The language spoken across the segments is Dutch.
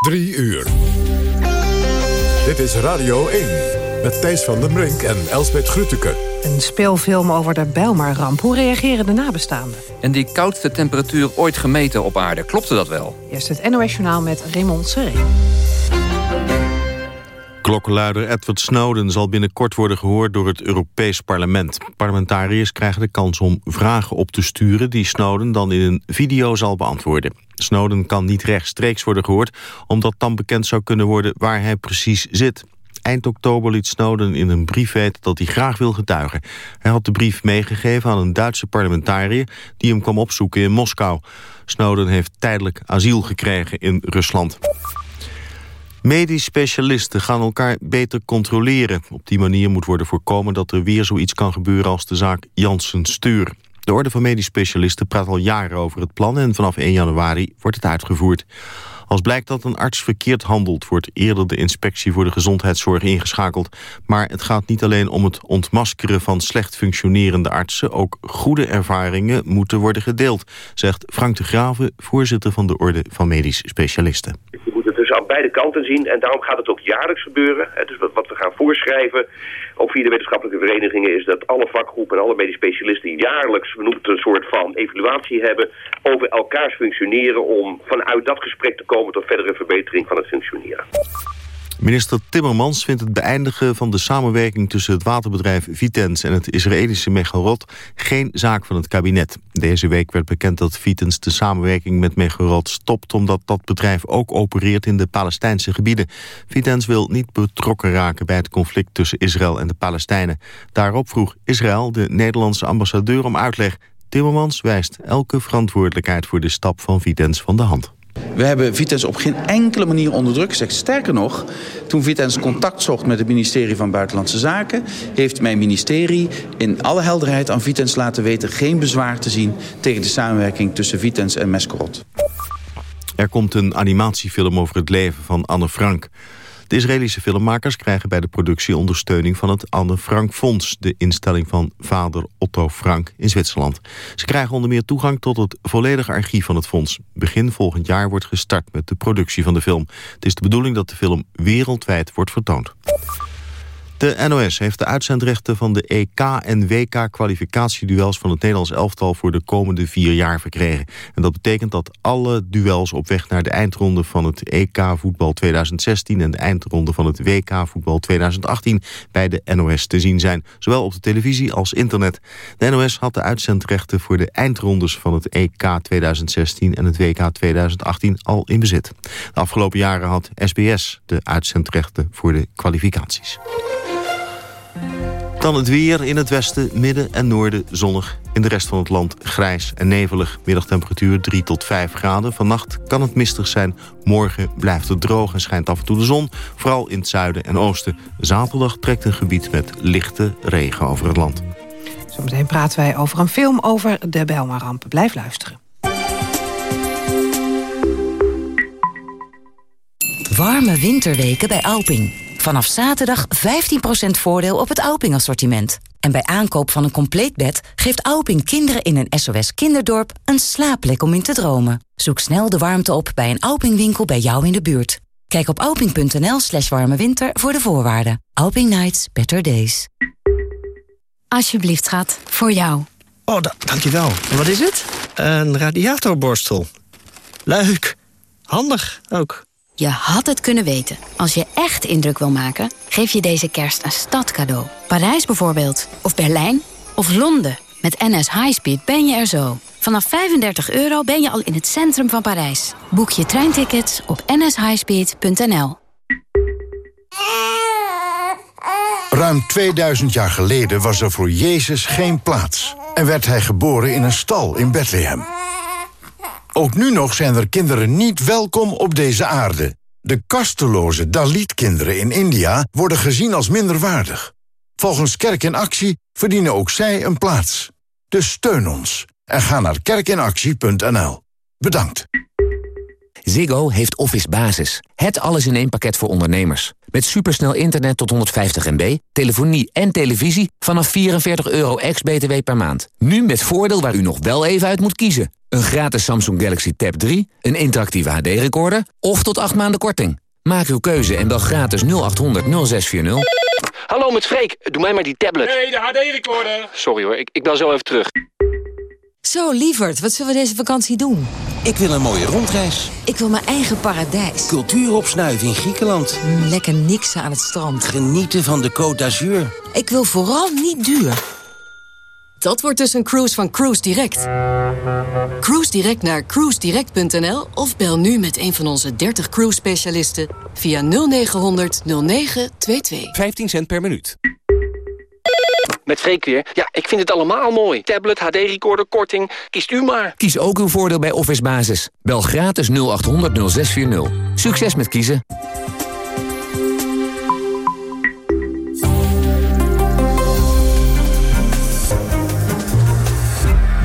Drie uur. Dit is Radio 1 met Thijs van den Brink en Elsbeth Grütke. Een speelfilm over de Bijlmerramp. Hoe reageren de nabestaanden? En die koudste temperatuur ooit gemeten op aarde, klopte dat wel? Eerst het NOS Journaal met Raymond Seré. Klokkenluider Edward Snowden zal binnenkort worden gehoord door het Europees Parlement. Parlementariërs krijgen de kans om vragen op te sturen... die Snowden dan in een video zal beantwoorden. Snowden kan niet rechtstreeks worden gehoord... omdat dan bekend zou kunnen worden waar hij precies zit. Eind oktober liet Snowden in een brief weten dat hij graag wil getuigen. Hij had de brief meegegeven aan een Duitse parlementariër... die hem kwam opzoeken in Moskou. Snowden heeft tijdelijk asiel gekregen in Rusland. Medisch specialisten gaan elkaar beter controleren. Op die manier moet worden voorkomen dat er weer zoiets kan gebeuren als de zaak Janssen Stuur. De Orde van Medisch Specialisten praat al jaren over het plan en vanaf 1 januari wordt het uitgevoerd. Als blijkt dat een arts verkeerd handelt, wordt eerder de inspectie voor de gezondheidszorg ingeschakeld. Maar het gaat niet alleen om het ontmaskeren van slecht functionerende artsen. Ook goede ervaringen moeten worden gedeeld, zegt Frank de Graven, voorzitter van de Orde van Medisch Specialisten aan beide kanten zien. En daarom gaat het ook jaarlijks gebeuren. Dus wat we gaan voorschrijven, ook via de wetenschappelijke verenigingen... is dat alle vakgroepen en alle medisch specialisten jaarlijks... we noemen het een soort van evaluatie hebben... over elkaars functioneren om vanuit dat gesprek te komen... tot verdere verbetering van het functioneren. Minister Timmermans vindt het beëindigen van de samenwerking tussen het waterbedrijf Vitens en het Israëlische Megarot geen zaak van het kabinet. Deze week werd bekend dat Vitens de samenwerking met Megarot stopt omdat dat bedrijf ook opereert in de Palestijnse gebieden. Vitens wil niet betrokken raken bij het conflict tussen Israël en de Palestijnen. Daarop vroeg Israël de Nederlandse ambassadeur om uitleg. Timmermans wijst elke verantwoordelijkheid voor de stap van Vitens van de hand. We hebben Vitens op geen enkele manier onder druk. Sterker nog, toen Vitens contact zocht met het ministerie van Buitenlandse Zaken... heeft mijn ministerie in alle helderheid aan Vitens laten weten... geen bezwaar te zien tegen de samenwerking tussen Vitens en Mescorot. Er komt een animatiefilm over het leven van Anne Frank. De Israëlische filmmakers krijgen bij de productie ondersteuning van het Anne Frank Fonds, de instelling van vader Otto Frank in Zwitserland. Ze krijgen onder meer toegang tot het volledige archief van het fonds. Begin volgend jaar wordt gestart met de productie van de film. Het is de bedoeling dat de film wereldwijd wordt vertoond. De NOS heeft de uitzendrechten van de EK- en WK-kwalificatieduels van het Nederlands elftal voor de komende vier jaar verkregen. En dat betekent dat alle duels op weg naar de eindronde van het EK voetbal 2016 en de eindronde van het WK voetbal 2018 bij de NOS te zien zijn, zowel op de televisie als internet. De NOS had de uitzendrechten voor de eindrondes van het EK 2016 en het WK 2018 al in bezit. De afgelopen jaren had SBS de uitzendrechten voor de kwalificaties. Dan het weer in het westen, midden en noorden zonnig. In de rest van het land grijs en nevelig. Middagtemperatuur 3 tot 5 graden. Vannacht kan het mistig zijn. Morgen blijft het droog en schijnt af en toe de zon. Vooral in het zuiden en oosten. Zaterdag trekt een gebied met lichte regen over het land. Zometeen praten wij over een film over de Belmaramp. Blijf luisteren. Warme winterweken bij Alping. Vanaf zaterdag 15% voordeel op het Alping-assortiment. En bij aankoop van een compleet bed geeft Alping kinderen in een SOS kinderdorp een slaapplek om in te dromen. Zoek snel de warmte op bij een Alping-winkel bij jou in de buurt. Kijk op alping.nl slash warme winter voor de voorwaarden. Alping Nights, better days. Alsjeblieft, schat. Voor jou. Oh, dankjewel. En wat is het? Een radiatorborstel. Leuk. Handig ook. Je had het kunnen weten. Als je echt indruk wil maken, geef je deze kerst een stadcadeau. Parijs bijvoorbeeld. Of Berlijn. Of Londen. Met NS Highspeed ben je er zo. Vanaf 35 euro ben je al in het centrum van Parijs. Boek je treintickets op nshighspeed.nl. Ruim 2000 jaar geleden was er voor Jezus geen plaats. En werd hij geboren in een stal in Bethlehem. Ook nu nog zijn er kinderen niet welkom op deze aarde. De kasteloze Dalit-kinderen in India worden gezien als minderwaardig. Volgens Kerk in Actie verdienen ook zij een plaats. Dus steun ons en ga naar kerkinactie.nl. Bedankt. Ziggo heeft Office Basis. Het alles in één pakket voor ondernemers. Met supersnel internet tot 150 MB, telefonie en televisie vanaf 44 euro ex-BTW per maand. Nu met voordeel waar u nog wel even uit moet kiezen. Een gratis Samsung Galaxy Tab 3, een interactieve HD-recorder of tot 8 maanden korting. Maak uw keuze en bel gratis 0800 0640. Hallo met Freek, doe mij maar die tablet. Nee, de HD-recorder. Sorry hoor, ik, ik bel zo even terug. Zo, lieverd, wat zullen we deze vakantie doen? Ik wil een mooie rondreis. Ik wil mijn eigen paradijs. Cultuur opsnuiven in Griekenland. Mm, lekker niksen aan het strand. Genieten van de Côte d'Azur. Ik wil vooral niet duur. Dat wordt dus een cruise van Cruise Direct. Cruise Direct naar cruisedirect.nl of bel nu met een van onze 30 cruise specialisten via 0900 0922. 15 cent per minuut. Met Freek weer. Ja, ik vind het allemaal mooi. Tablet, HD-recorder, korting. Kiest u maar. Kies ook uw voordeel bij Office Basis. Bel gratis 0800 0640. Succes met kiezen.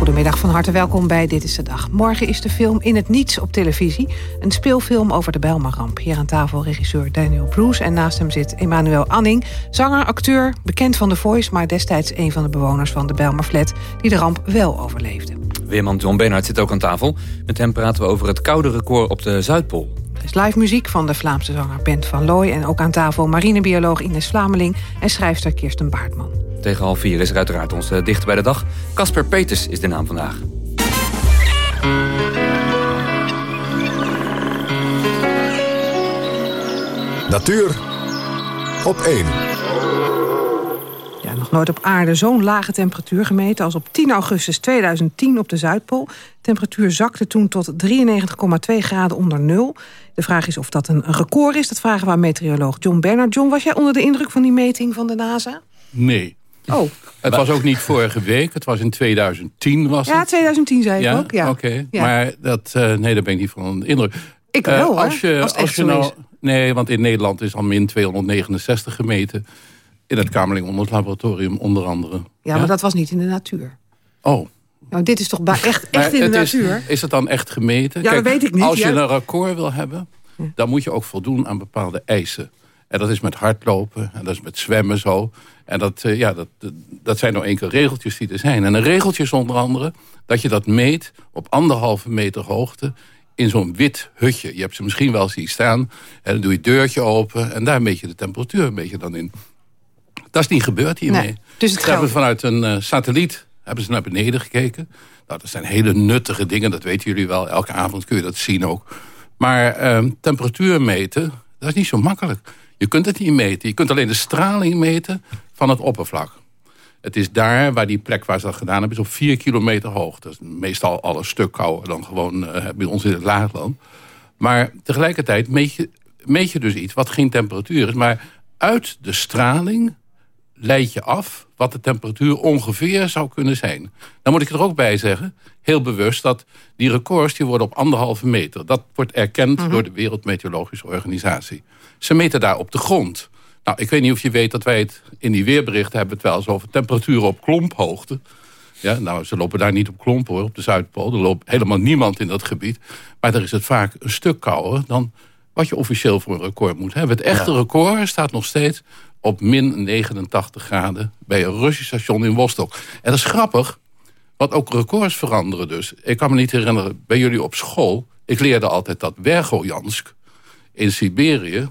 Goedemiddag, van harte welkom bij Dit is de Dag. Morgen is de film In het Niets op televisie. Een speelfilm over de Bijlmerramp. Hier aan tafel regisseur Daniel Bruce en naast hem zit Emmanuel Anning. Zanger, acteur, bekend van The Voice... maar destijds een van de bewoners van de Bijlmerflat... die de ramp wel overleefde. Weerman John Beenhard zit ook aan tafel. Met hem praten we over het koude record op de Zuidpool. Er is live muziek van de Vlaamse zanger Bent van Looy... en ook aan tafel marinebioloog Ines Vlameling... en schrijfster Kirsten Baartman. Tegen half vier is er uiteraard onze dichter bij de dag. Casper Peters is de naam vandaag. Natuur op 1. Ja, nog nooit op aarde zo'n lage temperatuur gemeten... als op 10 augustus 2010 op de Zuidpool. De temperatuur zakte toen tot 93,2 graden onder nul. De vraag is of dat een record is. Dat vragen we aan meteoroloog John Bernard. John, was jij onder de indruk van die meting van de NASA? Nee. Oh. Het was ook niet vorige week, het was in 2010 was Ja, het. 2010 zei ik ja? ook. Ja. Oké, Ja. maar dat, eh, nee, daar ben ik niet van onder de indruk. Ik Eh, wel, hoor, als je, als het echt je zo nou, is. Nee, want in Nederland is al min 269 gemeten. In het Kamerling onder Laboratorium onder andere. Ja, maar dat was niet in de natuur. Oh. Nou, dit is toch echt, Maar echt in de het is, natuur? is het dan echt gemeten? Ja, dat weet ik niet, Als je ja. een record wil hebben, dan moet je ook voldoen aan bepaalde eisen. En dat is met hardlopen, en dat is met zwemmen zo. En dat, eh, ja, dat, dat zijn nou enkele regeltjes die er zijn. En een regeltje is onder andere dat je dat meet op anderhalve meter hoogte in zo'n wit hutje. Je hebt ze misschien wel zien staan. En dan doe je het deurtje open en daar meet je de temperatuur een beetje dan in. Dat is niet gebeurd hiermee. Nee, dus het Ze hebben vanuit een eh, satelliet hebben ze naar beneden gekeken. Nou, dat zijn hele nuttige dingen, dat weten jullie wel. Elke avond kun je dat zien ook. Maar ehm, temperatuur meten, dat is niet zo makkelijk. Je kunt het niet meten. Je kunt alleen de straling meten van het oppervlak. Het is daar waar die plek waar ze dat gedaan hebben... is op vier kilometer hoog. Dat is meestal al een stuk kouder dan gewoon eh, bij ons in het laagland. Maar tegelijkertijd meet je, meet je dus iets wat geen temperatuur is. Maar uit de straling leid je af wat de temperatuur ongeveer zou kunnen zijn. Dan moet ik er ook bij zeggen, heel bewust... dat die records die worden op anderhalve meter. Dat wordt erkend door de Wereldmeteorologische Organisatie. Ze meten daar op de grond. Nou, ik weet niet of je weet dat wij het in die weerberichten... hebben het wel eens over temperaturen op klomphoogte. Ja, nou, ze lopen daar niet op klompen hoor, op de Zuidpool. Er loopt helemaal niemand in dat gebied. Maar daar is het vaak een stuk kouder dan wat je officieel voor een record moet hebben. Het echte record staat nog steeds op min 89 graden... bij een Russisch station in Vostok. En dat is grappig, want ook records veranderen dus. Ik kan me niet herinneren, bij jullie op school... ik leerde altijd dat Vergojansk in Siberië...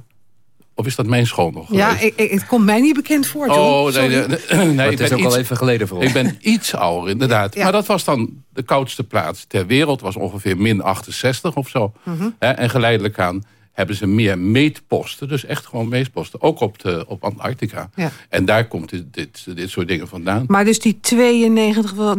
of is dat mijn school nog Ja, geweest? ik, ik- het komt mij niet bekend voor. Oh, nee, nee, nee, het ik is ook al even geleden voor ons. Ik ben iets ouder, inderdaad. Ja. Maar dat was dan de koudste plaats ter wereld. was ongeveer min 68 of zo. Mhm. Hè, en geleidelijk aan hebben ze meer meetposten. Dus echt gewoon meetposten. Ook op, de, op Antarctica. Ja. En daar komt dit, dit, dit soort dingen vandaan. Maar dus die 92, wel,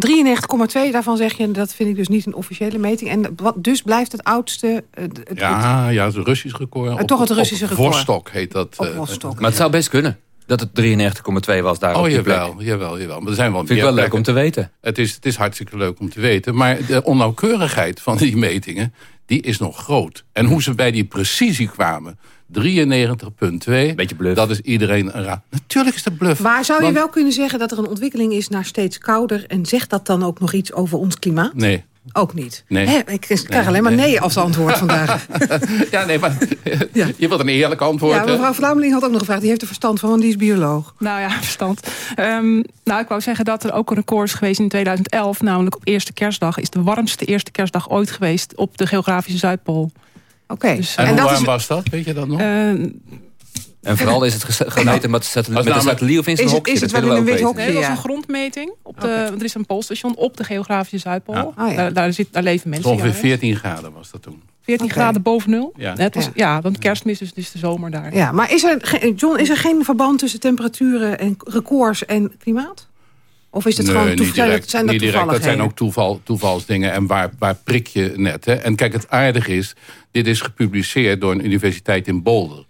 93,2, daarvan zeg je... dat vind ik dus niet een officiële meting. En wat, dus blijft het oudste... eh, het- het- Ja, ja, het Russisch record. Eh, toch het Russische op record. Vostok heet dat. Op eh, Vostok. Maar het zou best kunnen dat het 93,2 was daar op Oh, die plek. jawel, jawel, jawel. Maar er zijn wel Vind ik wel leuk om te weten. Het is, het is hartstikke leuk om te weten. Maar de onnauwkeurigheid van die metingen, die is nog groot. En hoe ze bij die precisie kwamen, 93,2. Beetje bluff. Dat is iedereen een raad. Natuurlijk is dat bluff. Maar zou je Want- wel kunnen zeggen dat er een ontwikkeling is naar steeds kouder... en zegt dat dan ook nog iets over ons klimaat? Nee, Ook niet. Nee. Hè, ik krijg Nee, alleen maar nee. nee als antwoord vandaag. ja, nee, maar je wilt een eerlijk antwoord. ja, mevrouw Vlameling had ook nog gevraagd. Die heeft er verstand van, want die is bioloog. Nou ja, verstand. Ehm, nou, ik wou zeggen dat er ook een record is geweest in 2011. Namelijk op eerste kerstdag is de warmste eerste kerstdag ooit geweest op de geografische Zuidpool. Oké. Dus, en, eh, hoe dat warm is- was dat? Weet je dat nog? Eh, En vooral is het gemeten met, met een satelliet of in zijn Is het- hokje. is het dat wel in een wit. Nee, dat was een grondmeting. Op de, Er is een poolstation op de geografische Zuidpool. Ja. Ah, ja. daar, daar, zit, daar leven mensen. Ongeveer ja, hè. 14 graden was dat toen. 14 Oké. graden boven nul. Ja. Het was, Ja. ja. want kerstmis dus, dus de zomer daar. Ja, maar is er, John, is er geen verband tussen temperaturen en records en klimaat? Of is het nee, gewoon niet toevallig? direct. Zijn dat niet direct. Dat zijn ook toeval, toevalsdingen. En waar, waar prik je net? Hè? En kijk, het aardige is... dit is gepubliceerd door een universiteit in Boulder.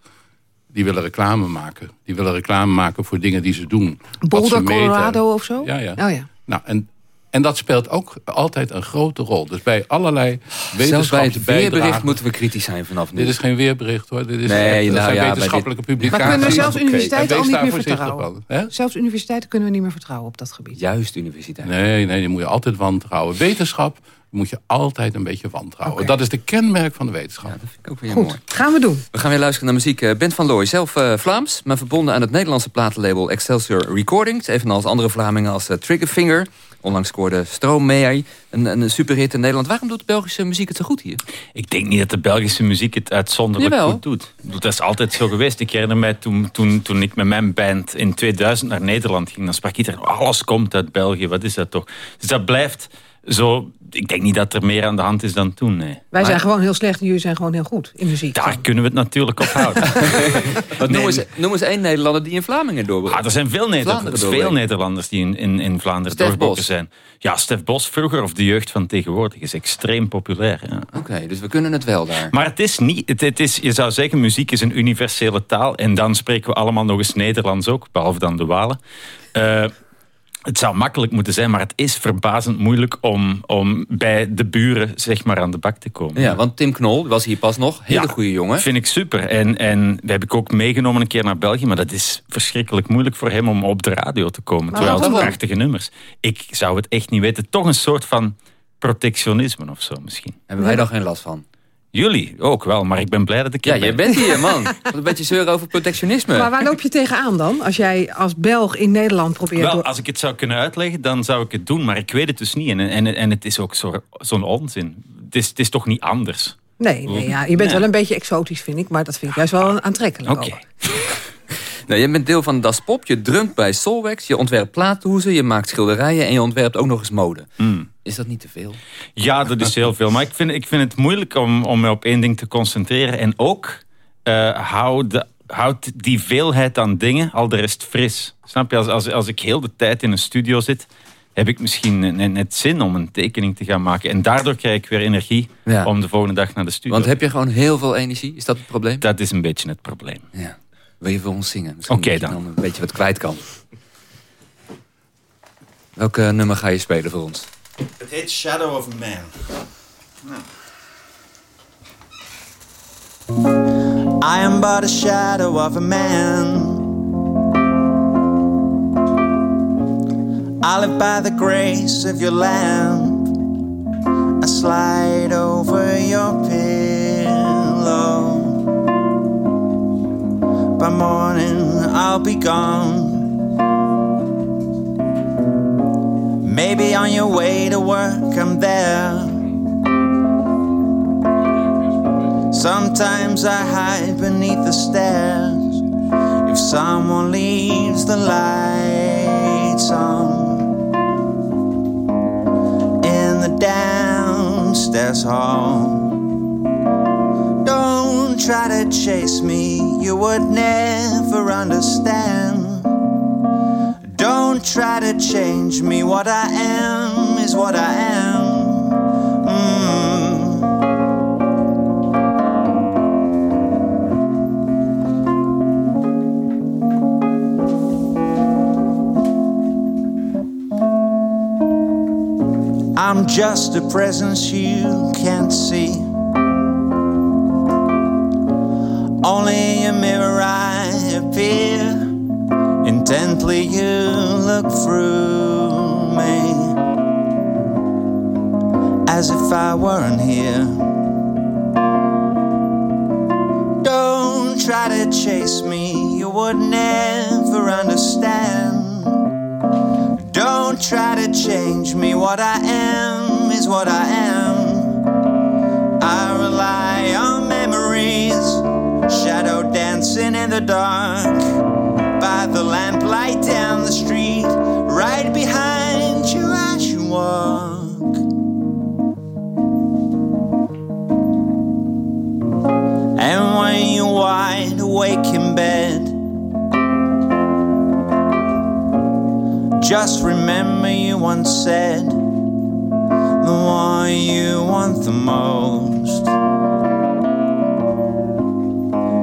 Die willen reclame maken. Die willen reclame maken voor dingen die ze doen. Boulder, ze. Colorado of zo? Ja, ja. Oh ja. Nou, en, en dat speelt ook altijd een grote rol. Dus bij allerlei Zelfs bij weerbericht moeten we kritisch zijn vanaf nu. Dit is geen weerbericht hoor. Dit is Nee, echt- nou zijn ja, bij wetenschappelijke dit- publicaties. Maar kunnen zelfs Oké. universiteiten En al niet meer vertrouwen? Zelfs universiteiten kunnen we niet meer vertrouwen op dat gebied. Juist universiteit. Nee, nee, die moet je altijd wantrouwen. Wetenschap moet je altijd een beetje wantrouwen. Dat is de kenmerk van de wetenschap. Ook weer Goed, mooi. gaan we doen. We gaan weer luisteren naar muziek. Eh, Bent van Looy, zelf eh, Vlaams, maar verbonden aan het Nederlandse platenlabel Excelsior Recordings. Evenals andere Vlamingen als eh, Triggerfinger. Onlangs scoorde Stromae een, een superhit in Nederland. Waarom doet Belgische muziek het zo goed hier? Ik denk niet dat de Belgische muziek het uitzonderlijk Jawel. goed doet. Ik Dat is altijd zo geweest. Ik herinner mij toen, toen, toen ik met mijn band in 2000 naar Nederland ging. Dan sprak iedereen, alles komt uit België. Wat is dat toch? Dus dat blijft zo... Ik denk niet dat er meer aan de hand is dan toen, nee. Wij zijn gewoon heel slecht en jullie zijn gewoon heel goed in muziek. Daar kunnen we het natuurlijk op houden. Noem, eens, noem eens één Nederlander die in Vlamingen doorbreekt. Ah, er zijn veel Nederlanders, veel. Nederlanders die in, in, in Vlaanderen Bos. zijn. Ja, Stef Bos vroeger of de jeugd van tegenwoordig is extreem populair. Ja. Oké, dus we kunnen het wel daar. Maar het is niet, het, het is, je zou zeggen, muziek is een universele taal. En dan spreken we allemaal nog eens Nederlands ook, behalve dan de Walen. Eh, het zou makkelijk moeten zijn, maar het is verbazend moeilijk om, om bij de buren zeg maar, aan de bak te komen. Ja, want Tim Knol was hier pas nog. Hele Ja, goede jongen. Vind ik super. En, en dat heb ik ook meegenomen een keer naar België. Maar dat is verschrikkelijk moeilijk voor hem om op de radio te komen. Maar terwijl het prachtige nummers. Ik zou het echt niet weten. Toch een soort van protectionisme of zo misschien. Hebben wij daar geen last van? Jullie ook wel, maar ik ben blij dat ik Ja, er je ben. bent hier, man. Wat een beetje zeuren over protectionisme. Maar waar loop je tegenaan dan? Als jij als Belg in Nederland probeert... Wel, door- als ik het zou kunnen uitleggen, dan zou ik het doen. Maar ik weet het dus niet. En, en, en het is ook zo- zo'n onzin. Het is, het is toch niet anders? Nee, nee ja, je bent Nee. wel een beetje exotisch, vind ik. Maar dat vind ik juist wel aantrekkelijk Oké. ook. Nou, je bent deel van Das Pop, je drumt bij Solwax, je ontwerpt plaathoezen, je maakt schilderijen en je ontwerpt ook nog eens mode. Hmm. Is dat niet te veel? Ja, dat is heel veel. Maar ik vind, ik vind het moeilijk om, om me op één ding te concentreren. En ook eh houd, de, die veelheid aan dingen al de rest fris. Snap je? Als, als, als ik heel de tijd in een studio zit, heb ik misschien net, net zin om een tekening te gaan maken. En daardoor krijg ik weer energie Ja. om de volgende dag naar de studio Want heb je gewoon heel veel energie? Is dat het probleem? Dat is een beetje het probleem. Ja. Wil je voor ons zingen? Oké dat je dan. een beetje wat kwijt kan. Welk eh, nummer ga je spelen voor ons? Het heet Shadow of a Man. I am but a shadow of a man. I live by the grace of your lamp. I slide over your pillow. By morning, I'll be gone. Maybe on your way to work, I'm there. Sometimes I hide beneath the stairs. If someone leaves the lights on in the downstairs hall. Don't try to chase me, you would never understand. Don't try to change me, what I am is what I am. Mm. I'm just a presence you can't see. Only a mirror I appear. Intently you look through me. as if I weren't here. Don't try to chase me, you would never understand. Don't try to change me, what I am is what I am. Dark. By the lamplight down the street, right behind you as you walk. And when you're wide awake in bed, just remember you once said the one you want the most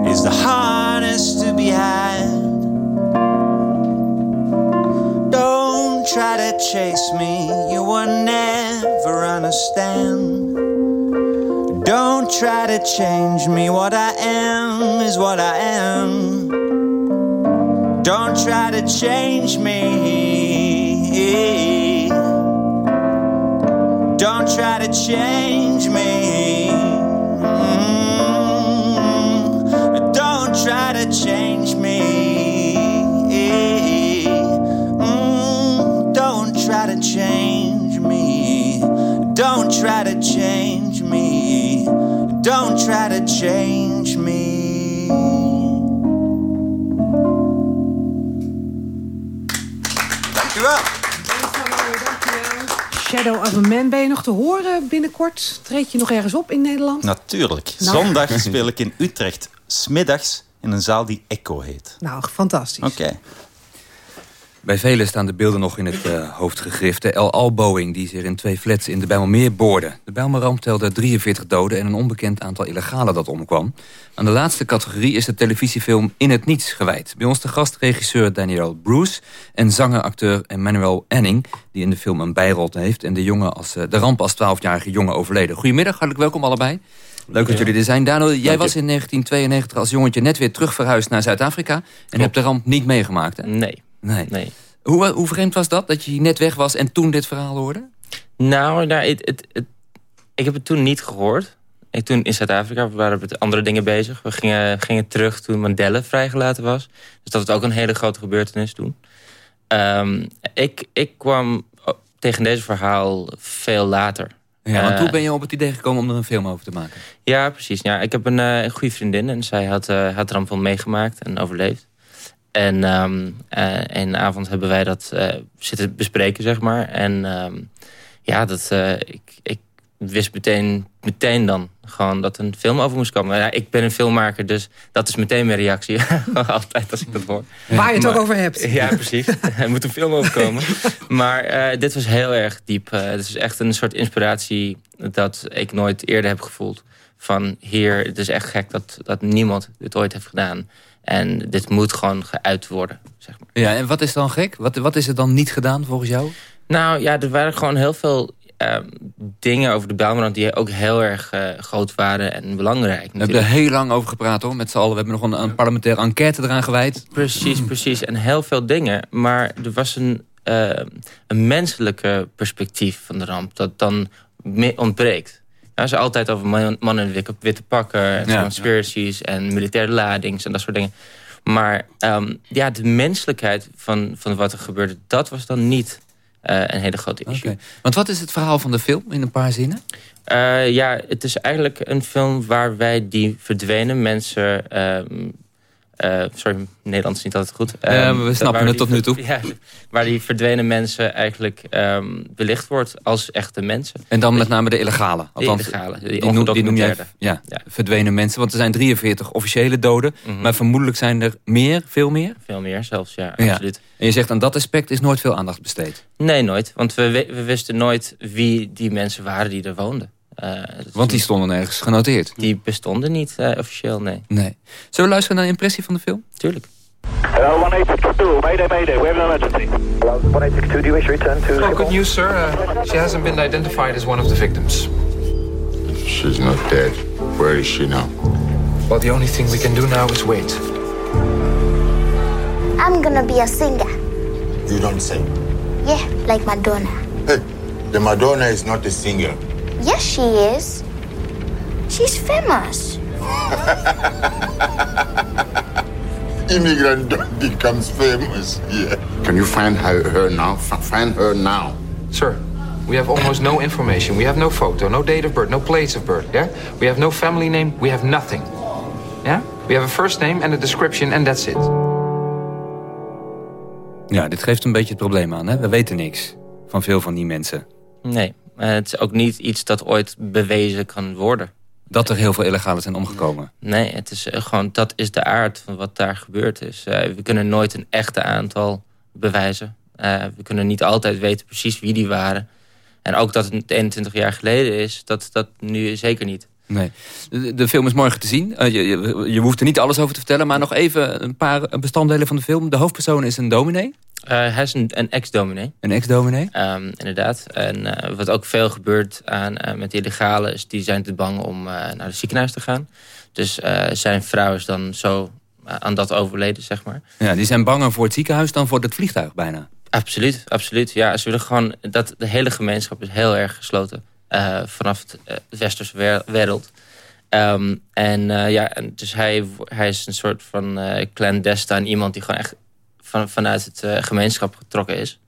is the hardest Don't try to chase me, you will never understand. Don't try to change me, what I am is what I am. Don't try to change me. Don't try to change me. Change me. Dankjewel. Shadow of a Man. Ben je nog te horen binnenkort? Treed je nog ergens op in Nederland? Natuurlijk. Nou. Zondag speel ik in Utrecht. Smiddags in een zaal die Echo heet. Nou, fantastisch. Oké. Bij velen staan de beelden nog in het eh, hoofd gegrift. De El Al-Boeing die zich in twee flats in de Bijlmermeer boorde. De Bijlmerramp telde 43 doden en een onbekend aantal illegalen dat omkwam. Aan de laatste categorie is de televisiefilm In het Niets gewijd. Bij ons de gast regisseur Daniel Bruce en zanger-acteur Emmanuel Anning... die in de film een bijrol heeft en de, jongen als, eh, de ramp als 12-jarige jongen overleden. Goedemiddag, hartelijk welkom allebei. Leuk dat jullie er zijn. Daniel, jij was in 1992 als jongetje net weer terug verhuisd naar Zuid-Afrika... en hebt de ramp niet meegemaakt, hè? Nee. Nee. nee. Hoe, hoe vreemd was dat, dat je net weg was en toen dit verhaal hoorde? Nou, nou het, het, het- ik heb het toen niet gehoord. Ik, toen in Zuid-Afrika, we waren met andere dingen bezig. We gingen, gingen terug toen Mandela vrijgelaten was. Dus dat was ook een hele grote gebeurtenis toen. Ehm, ik, ik kwam tegen deze verhaal veel later. Ja, want Eh, hoe ben je op het idee gekomen om er een film over te maken? Ja, precies. Ja, ik heb een, eh, een goede vriendin en zij had, eh had van meegemaakt en overleefd. En ehm eh, een avond hebben wij dat eh, zitten bespreken, zeg maar. En ehm, ja, dat, eh, ik, ik wist meteen, meteen dan gewoon dat een film over moest komen. Ja, ik ben een filmmaker, dus dat is meteen mijn reactie. Altijd als ik dat hoor. Waar je het ook over hebt. Ja, precies. er moet een film over komen. maar eh, dit was heel erg diep. Eh, het is echt een soort inspiratie dat ik nooit eerder heb gevoeld. Van hier, het is echt gek dat, dat niemand dit ooit heeft gedaan. En dit moet gewoon geuit worden. Ja, en wat is dan gek? Wat, wat is er dan niet gedaan volgens jou? Nou ja, er waren gewoon heel veel ehm, dingen over de Bijlmerland... die ook heel erg eh, groot waren en belangrijk. We hebben er heel lang over gepraat hoor, met z'n allen. We hebben nog een, een parlementaire enquête eraan gewijd. Precies, precies. En heel veel dingen. Maar er was een, eh, een menselijke perspectief van de ramp... dat dan ontbreekt. Ja, ze altijd over man- mannen in witte, witte pakken... en Ja. conspiracies en militaire ladings en dat soort dingen. Maar ehm, ja, de menselijkheid van, van wat er gebeurde... dat was dan niet eh, een hele grote issue. Want wat is het verhaal van de film in een paar zinnen? Eh, ja, het is eigenlijk een film waar wij die verdwenen mensen... ehm, eh, sorry, Nederlands is niet altijd goed. Ja, Ehm, we snappen het tot nu toe. Ja, waar die verdwenen mensen eigenlijk ehm, belicht wordt als echte mensen. En dan met name de illegale. De illegale, die die, noem, die noem jij ongedocumenteerde. ja, verdwenen mensen. Want er zijn 43 officiële doden. Mhm. Maar vermoedelijk zijn er meer, veel meer. Veel meer zelfs, ja, Ja. absoluut. En je zegt aan dat aspect is nooit veel aandacht besteed. Nee, nooit. Want we wisten nooit wie die mensen waren die er woonden. Eh, Want die stonden ergens genoteerd. Die bestonden niet eh, officieel, nee. Nee. Zullen we luisteren naar een impressie van de film? Tuurlijk. Hello, 1862, mayday, mayday, we have an emergency. Hello, 1862, do you wish to return to... Oh, good news, sir. Uh, she hasn't been identified as one of the victims. She's not dead. Where is she now? Well, the only thing we can do now is wait. I'm gonna be a singer. You don't sing. Yeah, like Madonna. Hey, the Madonna is not a singer. Yes, she is. She's famous. Immigrant becomes famous here. Can you find her, her now? F- find her now. Sir, we have almost no information. We have no photo, no date of birth, no place of birth. Yeah? We have no family name. We have nothing. Yeah? We have a first name and a description and that's it. Ja, dit geeft een beetje het probleem aan. Hè? We weten niks van veel van die mensen. Nee, het is ook niet iets dat ooit bewezen kan worden. Dat er heel veel illegalen zijn omgekomen. Nee, het is eh, gewoon, dat is de aard van wat daar gebeurd is. Eh, we kunnen nooit een echte aantal bewijzen. Eh, we kunnen niet altijd weten precies wie die waren. En ook dat het 21 jaar geleden is, dat, dat nu zeker niet. Nee. De, de film is morgen te zien. Eh, je, je, je hoeft er niet alles over te vertellen, maar nog even een paar bestanddelen van de film. De hoofdpersoon is een dominee. Eh, hij is een, een ex-dominee. Een ex-dominee? Ehm, inderdaad. En eh, wat ook veel gebeurt aan, met die illegalen... is die zijn te bang om naar het ziekenhuis te gaan. Dus zijn vrouw is dan zo aan dat overleden, zeg maar. Ja, die zijn banger voor het ziekenhuis dan voor het vliegtuig bijna. Absoluut, absoluut. Ja, ze willen gewoon dat de hele gemeenschap is heel erg gesloten eh, vanaf eh, de westerse wer- wereld. Ehm, en eh, ja, dus hij, hij is een soort van eh clandestine iemand die gewoon echt van, vanuit het gemeenschap getrokken is.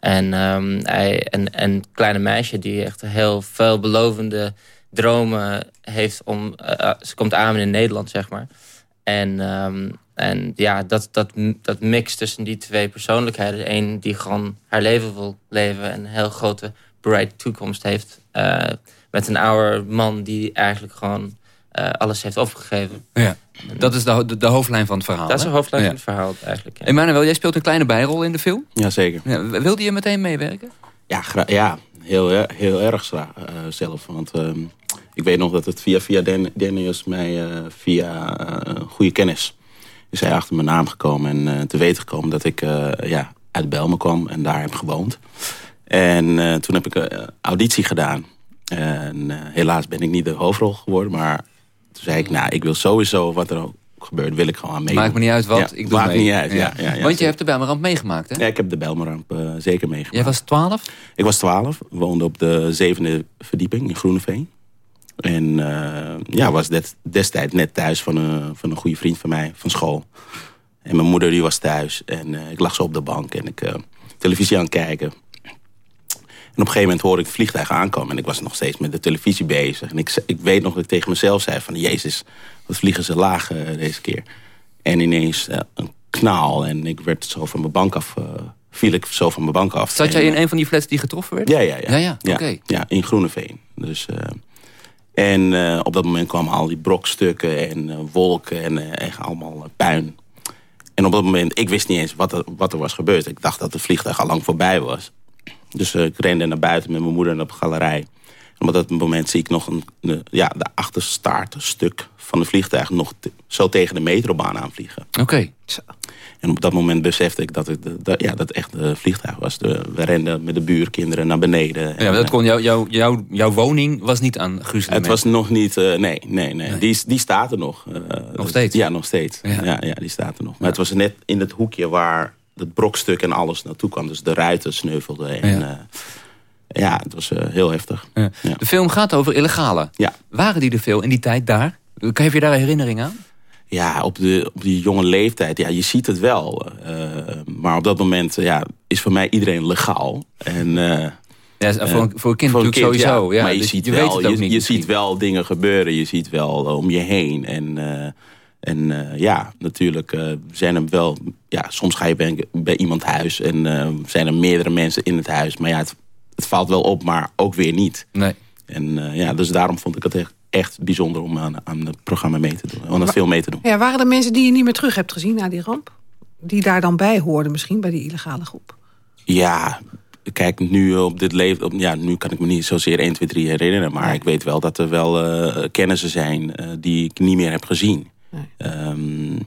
En ehm, hij, en en een kleine meisje die echt heel veelbelovende dromen heeft om. ze komt aan in Nederland, zeg maar. En, ehm, en ja, dat, dat, dat mix tussen die twee persoonlijkheden. Eén die gewoon haar leven wil leven en een heel grote, bright toekomst heeft. eh, met een oude man die eigenlijk gewoon eh, alles heeft opgegeven. Ja, dat is de, de, de hoofdlijn van het verhaal. Dat is de hoofdlijn Ja. van het verhaal eigenlijk. ja. Emmanuel, jij speelt een kleine bijrol in de film. Jazeker. Ja, wilde je meteen meewerken? Ja, ja heel, heel erg eh, zelf. Want ehm, ik weet nog dat het via, via Daniels mij eh, via goede kennis... is hij achter mijn naam gekomen en eh, te weten gekomen... dat ik eh, ja, uit Belmen kwam en daar heb gewoond. En eh, toen heb ik een auditie gedaan. En eh, helaas ben ik niet de hoofdrol geworden. Maar toen zei ik, nou, ik wil sowieso wat er ook gebeurt... wil ik gewoon aan meedoen. Maakt me niet uit wat, Ja, ik doe maakt mee. niet uit, ja. Ja. ja, Want je hebt de Bijlmerramp meegemaakt, hè? Ja, ik heb de Belmeramp eh, zeker meegemaakt. Jij was 12? Ik was 12, woonde op de zevende verdieping in Groeneveen. En eh, ja, was des- destijds net thuis van een, van een goede vriend van mij, van school. En mijn moeder die was thuis en eh, ik lag zo op de bank en ik eh, televisie aan het kijken. En op een gegeven moment hoorde ik het vliegtuig aankomen. En ik was nog steeds met de televisie bezig. En ik, ik weet nog dat ik tegen mezelf zei van... Jezus, wat vliegen ze laag eh, deze keer. En ineens eh, een knal. En ik werd zo van mijn bank af... eh, viel ik zo van mijn bank af. Zat jij in een van die flats die getroffen werd? ja, ja, ja. Ja, ja, oké. Ja, in Groeneveen. Dus, en op dat moment kwamen al die brokstukken en wolken en echt allemaal puin. En op dat moment, ik wist niet eens wat er, wat er was gebeurd. Ik dacht dat het vliegtuig al lang voorbij was. Dus eh, ik rende naar buiten met mijn moeder op de galerij. En op dat moment zie ik nog een, een- ja, de achterstaartstuk van het vliegtuig... nog te- zo tegen de metrobaan aanvliegen. Oké. En op dat moment besefte ik dat het, de- dat, ja, dat echt een vliegtuig was. De, we renden met de buurkinderen naar beneden. Ja, En, dat eh, kon jou, jou, jou, jouw woning was niet aan gruzelement. het was nog niet... eh, nee, nee, nee. Die, die staat er nog. Nog steeds? Ja, nog steeds. Ja. Ja, die staat er nog. Maar het was net in het hoekje waar het brokstuk en alles naartoe kwam. Dus de ruiten sneuvelden. En, ja. ja, het was eh, heel heftig. Ja. De film gaat over illegalen. Ja. Waren die er veel in die tijd daar? Kan je daar een herinnering aan? Ja, op, de, op die jonge leeftijd, ja, je ziet het wel. eh, maar op dat moment ja, is voor mij iedereen legaal. En, eh, Ja, voor, een- eh, voor een kind voor natuurlijk sowieso. Ja, maar je, dus ziet, je wel, je, niet je ziet wel dingen gebeuren. Je ziet wel eh, om je heen. En, eh, en eh, ja, natuurlijk eh, zijn er wel... Ja, soms ga je bij, bij iemand thuis en eh, zijn er meerdere mensen in het huis. Maar ja, het, het valt wel op, maar ook weer niet. Nee. En eh, ja, dus daarom vond ik het echt, echt bijzonder om aan, aan het programma mee te doen. Aan het film mee te doen. Ja, waren er mensen die je niet meer terug hebt gezien na die ramp? Die daar dan bij hoorden misschien, bij die illegale groep? Ja, kijk, nu op dit leven... Op, ja, nu kan ik me niet zozeer 1, 2, 3 herinneren. Maar ik weet wel dat er wel eh, kennissen zijn eh, die ik niet meer heb gezien. Ehm,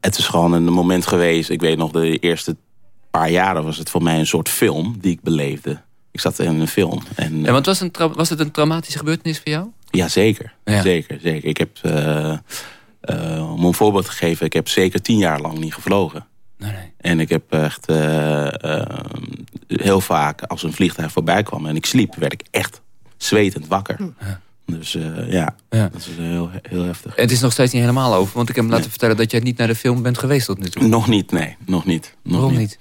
het is gewoon een moment geweest. Ik weet nog, de eerste paar jaren was het voor mij een soort film die ik beleefde. Ik zat in een film. En, Ja, want was, een tra- was het een traumatische gebeurtenis voor jou? ja, zeker. Zeker, zeker. Ik heb, eh, eh, om een voorbeeld te geven, ik heb zeker tien jaar lang niet gevlogen. En ik heb echt eh, eh, heel vaak, als een vliegtuig voorbij kwam en ik sliep, werd ik echt zwetend wakker. Dus eh, ja, Ja. dat is heel, heel heftig. Het is nog steeds niet helemaal over, want ik heb hem laten vertellen dat jij niet naar de film bent geweest tot nu toe. Nog niet, nee. Nog niet. Nog Waarom niet?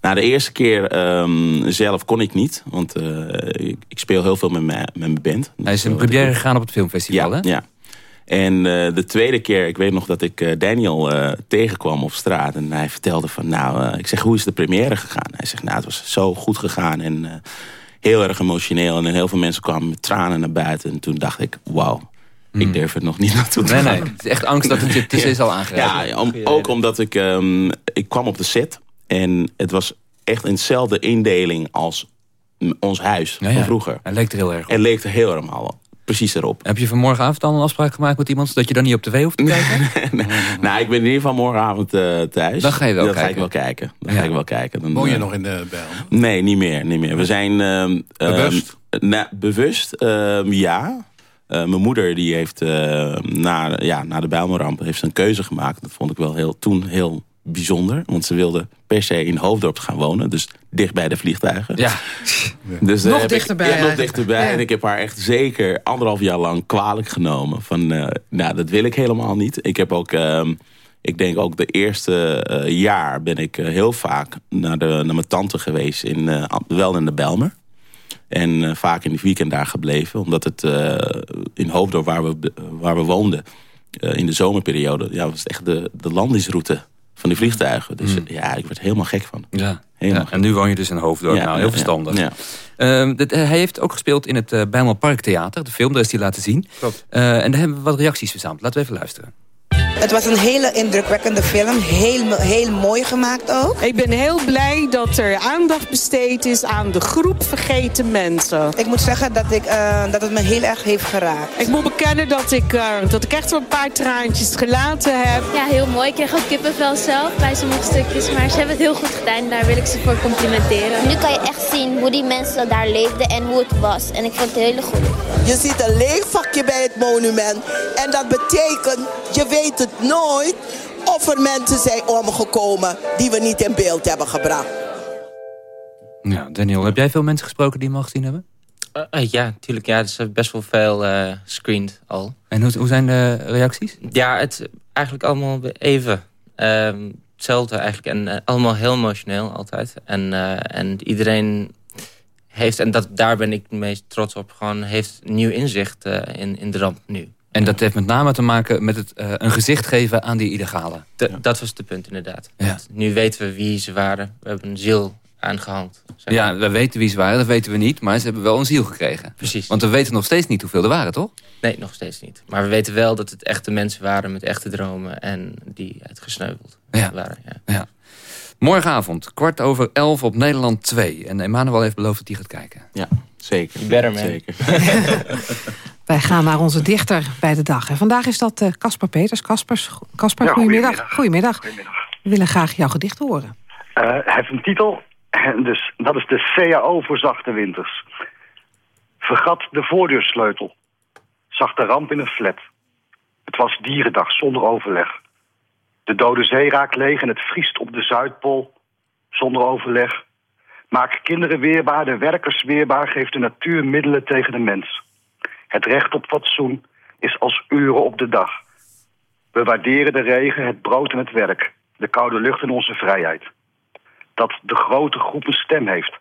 Nou, de eerste keer ehm, zelf kon ik niet. Want eh, ik, ik speel heel veel met mijn, met mijn band. Hij is in eh, première gegaan op het filmfestival, ja, hè? Ja. En eh, de tweede keer, ik weet nog dat ik eh, Daniel eh, tegenkwam op straat. En hij vertelde van, nou, eh, ik zeg, hoe is de première gegaan? Hij zegt, nou, het was zo goed gegaan. En eh, heel erg emotioneel. En heel veel mensen kwamen met tranen naar buiten. En toen dacht ik, wauw, ik durf er nog niet naartoe te Hmm. Nee, gaan. nee. Het is echt angst dat het je tussen is al aangeraakt. Ja, om- ook omdat ik, ehm, ik kwam op de set. En het was echt in dezelfde indeling als ons huis Ja, van vroeger. Hij leek er heel erg op. Het leek er heel helemaal precies erop. Heb je vanmorgenavond al een afspraak gemaakt met iemand... zodat je dan niet op tv hoeft te kijken? Nou, ik ben in ieder geval morgenavond eh, thuis. Dan ga je wel Dan ga ik kijken. wel kijken. Dan Ja. ga ik wel kijken. Dan, Woon je eh, nog in de Bijl? Nee, niet meer. Niet meer. We zijn... ehm, Bewust? ehm, na- bewust, ehm, ja. Eh, mijn moeder die heeft eh, na, ja, na de Bijlmerramp heeft een keuze gemaakt. Dat vond ik wel heel, toen heel bijzonder. Want ze wilde per se in Hoofddorp gaan wonen. Dus dicht bij de vliegtuigen. Ja. Dus, eh, Nog heb ik- dichterbij Ja, nog dichterbij. Ja. En ik heb haar echt zeker anderhalf jaar lang kwalijk genomen. Van, eh, nou, dat wil ik helemaal niet. Ik heb ook... ehm, ik denk ook de eerste eh, jaar ben ik heel vaak naar, de, naar mijn tante geweest. In, eh, wel in de Belmer. En eh, vaak in het weekend daar gebleven. Omdat het eh, in Hoofddorp waar we, waar we woonden... eh, in de zomerperiode... Ja, was het echt de, de landingsroute van die vliegtuigen. Dus eh, ja, ik werd er helemaal gek van. Ja. Helemaal Ja, en nu woon je dus in Hoofddorp. Ja, nou, heel ja, verstandig. ja. Ehm, dit- hij heeft ook gespeeld in het uh, Bijlmer Parktheater. De film, daar is hij laten zien. Klopt. Eh, en daar hebben we wat reacties verzameld. Laten we even luisteren. Het was een hele indrukwekkende film. Heel, heel mooi gemaakt ook. Ik ben heel blij dat er aandacht besteed is aan de groep vergeten mensen. Ik moet zeggen dat, ik, eh, dat het me heel erg heeft geraakt. Ik moet bekennen dat ik, eh, dat ik echt wel een paar traantjes gelaten heb. Ja, heel mooi. Ik kreeg ook kippenvel zelf bij sommige stukjes. Maar ze hebben het heel goed gedaan. Daar wil ik ze voor complimenteren. Nu kan je echt zien hoe die mensen daar leefden en hoe het was. En ik vond het heel goed. Je ziet een leeg vakje bij het monument. En dat betekent, je weet het nooit of er mensen zijn omgekomen die we niet in beeld hebben gebracht. Ja, Daniel, heb jij veel mensen gesproken die hem al gezien hebben? Eh, eh, ja, natuurlijk. Ja, er is best wel veel eh screened al. En hoe, hoe zijn de reacties? Ja, het eigenlijk allemaal even. Ehm, hetzelfde eigenlijk. En eh, allemaal heel emotioneel altijd. En, eh, en iedereen heeft, en dat, daar ben ik het meest trots op, gewoon heeft nieuw inzicht eh, in, in de ramp nu. En dat heeft met name te maken met het eh, een gezicht geven aan die illegale. Dat was het punt inderdaad. Ja. Nu weten we wie ze waren. We hebben een ziel aangehangt. zeg maar. Ja, we weten wie ze waren, dat weten we niet. Maar ze hebben wel een ziel gekregen. Precies. Want we weten nog steeds niet hoeveel er waren, toch? Nee, nog steeds niet. Maar we weten wel dat het echte mensen waren met echte dromen en die het gesneuveld Ja. waren. Ja. Ja. Morgenavond, kwart over elf op Nederland 2. En Emmanuel heeft beloofd dat hij gaat kijken. Ja, zeker. Better, man. Zeker. Wij gaan naar onze dichter bij de dag. En vandaag is dat eh, Casper Peters. Casper, Ja, goedemiddag. goedemiddag. goedemiddag. We willen graag jouw gedicht horen. Eh, hij heeft een titel, dus dat is de CAO voor zachte winters. Vergat de voordeursleutel. Zag de ramp in een flat. Het was dierendag zonder overleg. De dode zee raakt leeg en het vriest op de Zuidpool zonder overleg. Maak kinderen weerbaar, de werkers weerbaar, geeft de natuur middelen tegen de mens. Het recht op fatsoen is als uren op de dag. We waarderen de regen, het brood en het werk, de koude lucht en onze vrijheid. Dat de grote groep een stem heeft.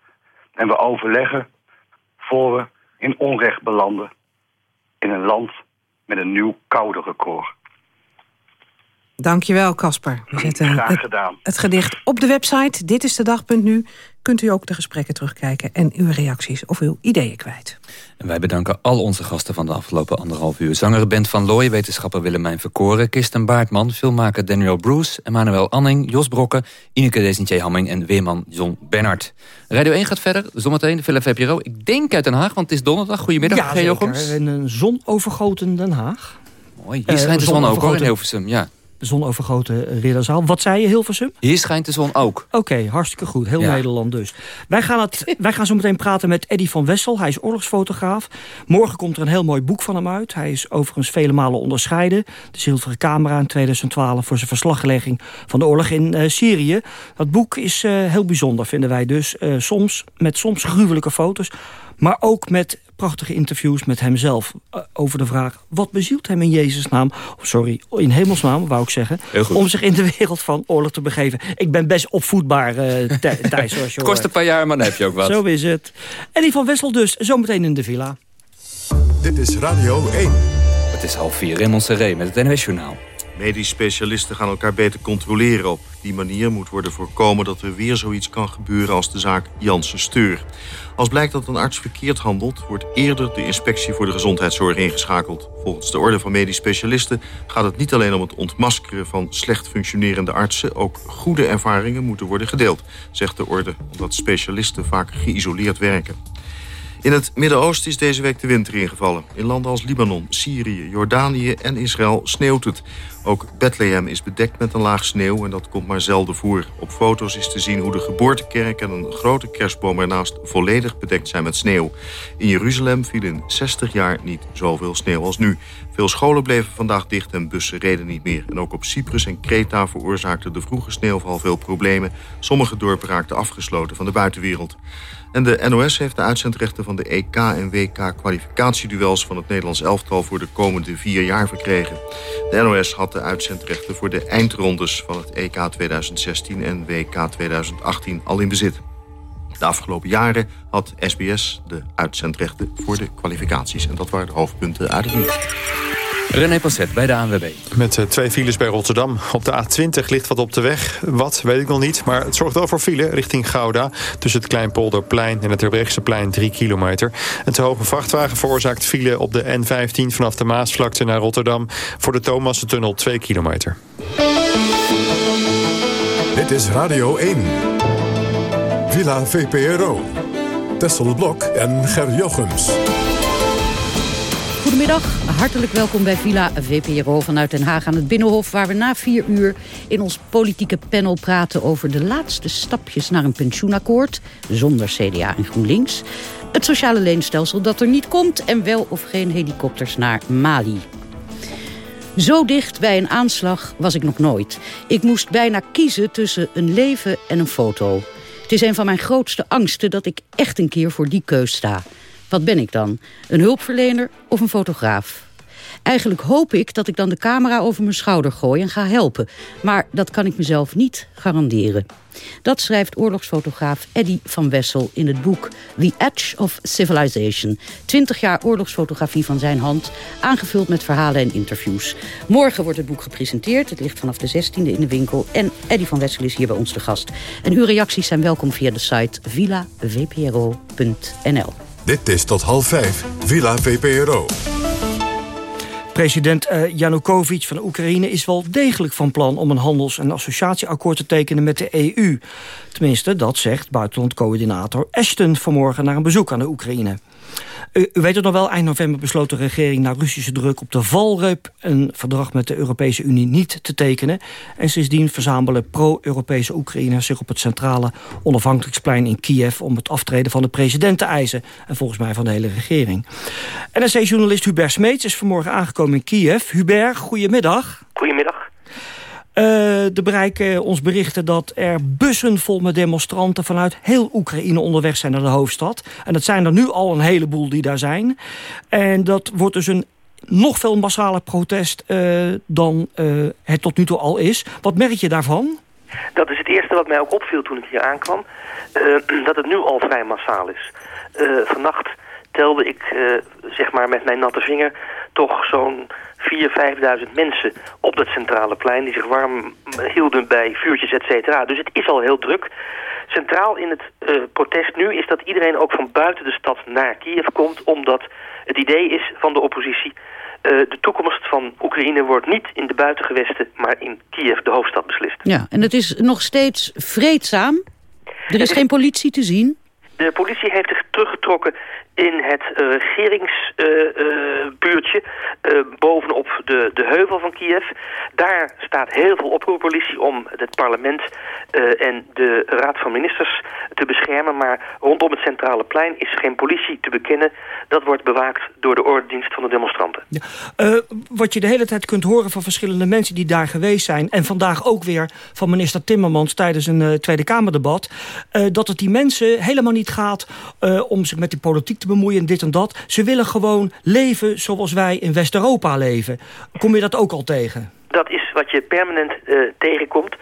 En we overleggen voor we in onrecht belanden. In een land met een nieuw koude record. Dankjewel, Casper. We zetten Graag het, gedaan. het gedicht op de website. Dit is de dag.nu. Kunt u ook de gesprekken terugkijken en uw reacties of uw ideeën kwijt. En wij bedanken al onze gasten van de afgelopen anderhalf uur. Zanger Bent van Looy, wetenschapper Willemijn Verkoren... Kirsten Baartman, filmmaker Daniel Bruce... Emmanuel Anning, Jos Brokke, Ineke Desentje-Hamming... en weerman John Bernhard. Radio 1 gaat verder, zometeen de Villa VPRO. Ik denk uit Den Haag, want het is donderdag. Goedemiddag, Ja, G. zeker. Jochems. In een zonovergoten Den Haag. Mooi, hier schijnt de zon ook hoor, in Hilversum. Ja. Zonovergoten Ridderzaal. Wat zei je, Hilversum? Hier schijnt de zon ook. Oké, hartstikke goed. Heel Ja. Nederland dus. Wij gaan, het, wij gaan zo meteen praten met Eddy van Wessel. Hij is oorlogsfotograaf. Morgen komt er een heel mooi boek van hem uit. Hij is overigens vele malen onderscheiden. De Zilveren Camera in 2012 voor zijn verslaglegging van de oorlog in eh, Syrië. Dat boek is eh, heel bijzonder, vinden wij dus. Eh, soms met soms gruwelijke foto's. Maar ook met prachtige interviews met hemzelf... Uh, over de vraag, wat bezielt hem in Jezus' naam... Oh, sorry, in hemelsnaam, wou ik zeggen... om zich in de wereld van oorlog te begeven. Ik ben best opvoedbaar, uh, Thijs, zoals je Het kost een paar jaar, maar dan heb je ook wat. Zo is het. Eddie van Wessel dus, zometeen in de villa. Dit is Radio 1. Het is half vier, Raymond Serré met het NOS-journaal. Medisch specialisten gaan elkaar beter controleren. Op die manier moet worden voorkomen dat er weer zoiets kan gebeuren als de zaak Janssen Steur. Als blijkt dat een arts verkeerd handelt, wordt eerder de inspectie voor de gezondheidszorg ingeschakeld. Volgens de orde van medisch specialisten gaat het niet alleen om het ontmaskeren van slecht functionerende artsen. Ook goede ervaringen moeten worden gedeeld, zegt de orde, omdat specialisten vaak geïsoleerd werken. In het Midden-Oosten is deze week de winter ingevallen. In landen als Libanon, Syrië, Jordanië en Israël sneeuwt het. Ook Bethlehem is bedekt met een laag sneeuw en dat komt maar zelden voor. Op foto's is te zien hoe de geboortekerk en een grote kerstboom ernaast volledig bedekt zijn met sneeuw. In Jeruzalem viel in 60 jaar niet zoveel sneeuw als nu. Veel scholen bleven vandaag dicht en bussen reden niet meer. En ook op Cyprus en Kreta veroorzaakte de vroege sneeuwval veel problemen. Sommige dorpen raakten afgesloten van de buitenwereld. En de NOS heeft de uitzendrechten van de EK en WK kwalificatieduels van het Nederlands elftal voor de komende vier jaar verkregen. De NOS had de uitzendrechten voor de eindrondes van het EK 2016 en WK 2018 al in bezit. De afgelopen jaren had SBS de uitzendrechten voor de kwalificaties. En dat waren de hoofdpunten uit het nieuws. René Passet bij de ANWB. Met uh, twee files bij Rotterdam. Op de A20 ligt wat op de weg. Wat, weet ik nog niet. Maar het zorgt wel voor file richting Gouda. Tussen het Kleinpolderplein en het plein 3 kilometer. Een te hoge vrachtwagen veroorzaakt file op de N15... vanaf de Maasvlakte naar Rotterdam. Voor de Thomassentunnel 2 kilometer. Dit is Radio 1. Villa VPRO. Tessel Blok en Ger Jochems. Goedemiddag, hartelijk welkom bij Villa VPRO vanuit Den Haag aan het Binnenhof... waar we na vier uur in ons politieke panel praten over de laatste stapjes naar een pensioenakkoord... zonder CDA en GroenLinks. Het sociale leenstelsel dat er niet komt en wel of geen helikopters naar Mali. Zo dicht bij een aanslag was ik nog nooit. Ik moest bijna kiezen tussen een leven en een foto. Het is een van mijn grootste angsten dat ik echt een keer voor die keus sta... Wat ben ik dan? Een hulpverlener of een fotograaf? Eigenlijk hoop ik dat ik dan de camera over mijn schouder gooi en ga helpen. Maar dat kan ik mezelf niet garanderen. Dat schrijft oorlogsfotograaf Eddy van Wessel in het boek The Edge of Civilization. 20 jaar oorlogsfotografie van zijn hand, aangevuld met verhalen en interviews. Morgen wordt het boek gepresenteerd. Het ligt vanaf de 16e in de winkel. En Eddy van Wessel is hier bij ons de gast. En uw reacties zijn welkom via de site villavpro.nl. Dit is tot half vijf, Villa VPRO. President uh, Janukovic van Oekraïne is wel degelijk van plan... om een handels- en associatieakkoord te tekenen met de EU. Tenminste, dat zegt buitenlandcoördinator Ashton vanmorgen... na een bezoek aan de Oekraïne. U, weet het nog wel, eind november besloot de regering... na Russische druk op de valreep een verdrag met de Europese Unie niet te tekenen. En sindsdien verzamelen pro-Europese Oekraïners... zich op het centrale onafhankelijksplein in Kiev... om het aftreden van de president te eisen. En volgens mij van de hele regering. NRC-journalist Hubert Smeets is vanmorgen aangekomen in Kiev. Hubert, goedemiddag. Goedemiddag. Uh, er bereiken ons berichten dat er bussen vol met demonstranten... vanuit heel Oekraïne onderweg zijn naar de hoofdstad. En dat zijn er nu al een heleboel die daar zijn. En dat wordt dus een nog veel massaler protest uh, dan uh, het tot nu toe al is. Wat merk je daarvan? Dat is het eerste wat mij ook opviel toen ik hier aankwam. dat het nu al vrij massaal is. vannacht telde ik, zeg maar met mijn natte vinger... toch zo'n 4.000, 5.000 mensen op dat centrale plein... die zich warm hielden bij vuurtjes, et cetera. Dus het is al heel druk. Centraal in het uh, protest nu is dat iedereen ook van buiten de stad naar Kiev komt... omdat het idee is van de oppositie... Uh, de toekomst van Oekraïne wordt niet in de buitengewesten... maar in Kiev, de hoofdstad, beslist. Ja, en het is nog steeds vreedzaam. Er is geen politie te zien. De politie heeft zich teruggetrokken in het uh, regeringsbuurtje uh, bovenop de, de heuvel van Kiev. Daar staat heel veel oproerpolitie om het parlement eh, en de Raad van Ministers te beschermen. Maar rondom het Centrale Plein is geen politie te bekennen. Dat wordt bewaakt door de ordendienst van de demonstranten. Ja. Wat je de hele tijd kunt horen van verschillende mensen die daar geweest zijn... en vandaag ook weer van minister Timmermans tijdens een Tweede Kamerdebat... Uh, dat het die mensen helemaal niet gaat om zich met die politiek te bemoeien en dit en dat. Ze willen gewoon leven zoals wij in West-Europa leven. Kom je dat ook al tegen? Dat is wat je permanent tegenkomt.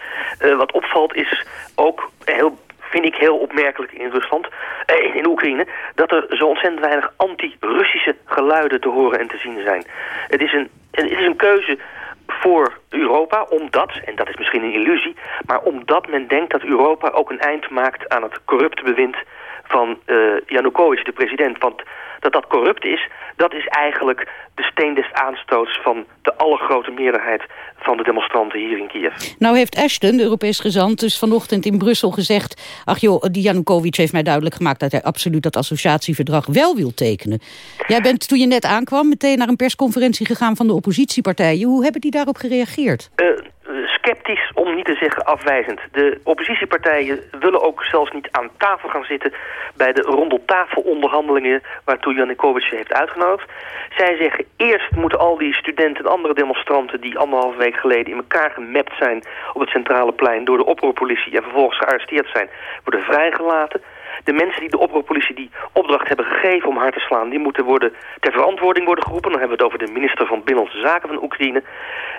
wat opvalt is ook heel vind ik heel opmerkelijk in Rusland, eh, in Oekraïne, dat er zo ontzettend weinig anti-Russische geluiden te horen en te zien zijn. Het is een, het is een keuze voor Europa, omdat, en dat is misschien een illusie, maar omdat men denkt dat Europa ook een eind maakt aan het corrupte bewind van uh, Yanukovych, de president. Want dat dat corrupt is, dat is eigenlijk de steen des aanstoots van de allergrote meerderheid van de demonstranten hier in Kiev. Nou heeft Ashton, de Europees gezant, dus vanochtend in Brussel gezegd... ach joh, die Janukovic heeft mij duidelijk gemaakt... dat hij absoluut dat associatieverdrag wel wil tekenen. Jij bent toen je net aankwam meteen naar een persconferentie gegaan... van de oppositiepartijen. Hoe hebben die daarop gereageerd? Uh, sceptisch, om te zeggen afwijzend. De oppositiepartijen willen ook zelfs niet aan tafel gaan zitten... bij de rondeltafelonderhandelingen waartoe Janukovic heeft uitgenodigd. Zij zeggen eerst moeten al die studenten en andere demonstranten... die anderhalve week geleden in elkaar gemapt zijn op het centrale plein... door de oproerpolitie en vervolgens gearresteerd zijn, worden vrijgelaten... De mensen die de oproerpolitie die opdracht hebben gegeven om haar te slaan... die moeten worden, ter verantwoording worden geroepen. Dan hebben we het over de minister van Binnenlandse Zaken van Oekraïne.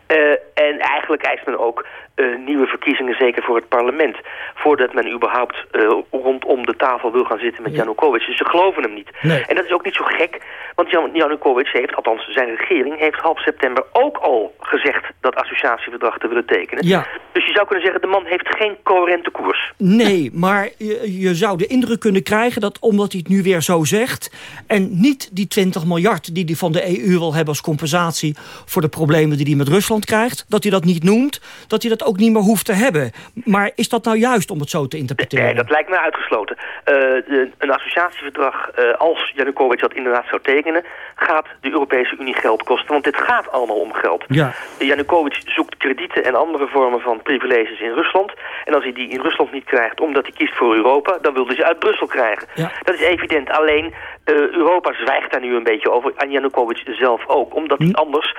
Uh, en eigenlijk eist men ook uh, nieuwe verkiezingen, zeker voor het parlement. Voordat men überhaupt uh, rondom de tafel wil gaan zitten met ja. Janukovic. Dus ze geloven hem niet. Nee. En dat is ook niet zo gek, want Jan Janukovic heeft, althans zijn regering... heeft half september ook al gezegd dat associatieverdrag te willen tekenen. Ja. Dus je zou kunnen zeggen, de man heeft geen coherente koers. Nee, maar je, je zou de indruk kunnen krijgen dat omdat hij het nu weer zo zegt... en niet die 20 miljard die hij van de EU wil hebben als compensatie... voor de problemen die hij met Rusland krijgt, dat hij dat niet noemt... dat hij dat ook niet meer hoeft te hebben. Maar is dat nou juist om het zo te interpreteren? Nee, dat lijkt me uitgesloten. Uh, de, een associatieverdrag, uh, als Janukovic dat inderdaad zou tekenen... gaat de Europese Unie geld kosten, want dit gaat allemaal om geld. Ja. Janukovic zoekt kredieten en andere vormen van privileges in Rusland. En als hij die in Rusland niet krijgt omdat hij kiest voor Europa... dan wil hij ze uit Brussel krijgen. Ja. Dat is evident. Alleen Europa zwijgt daar nu een beetje over. En Janukovic zelf ook. Omdat hij anders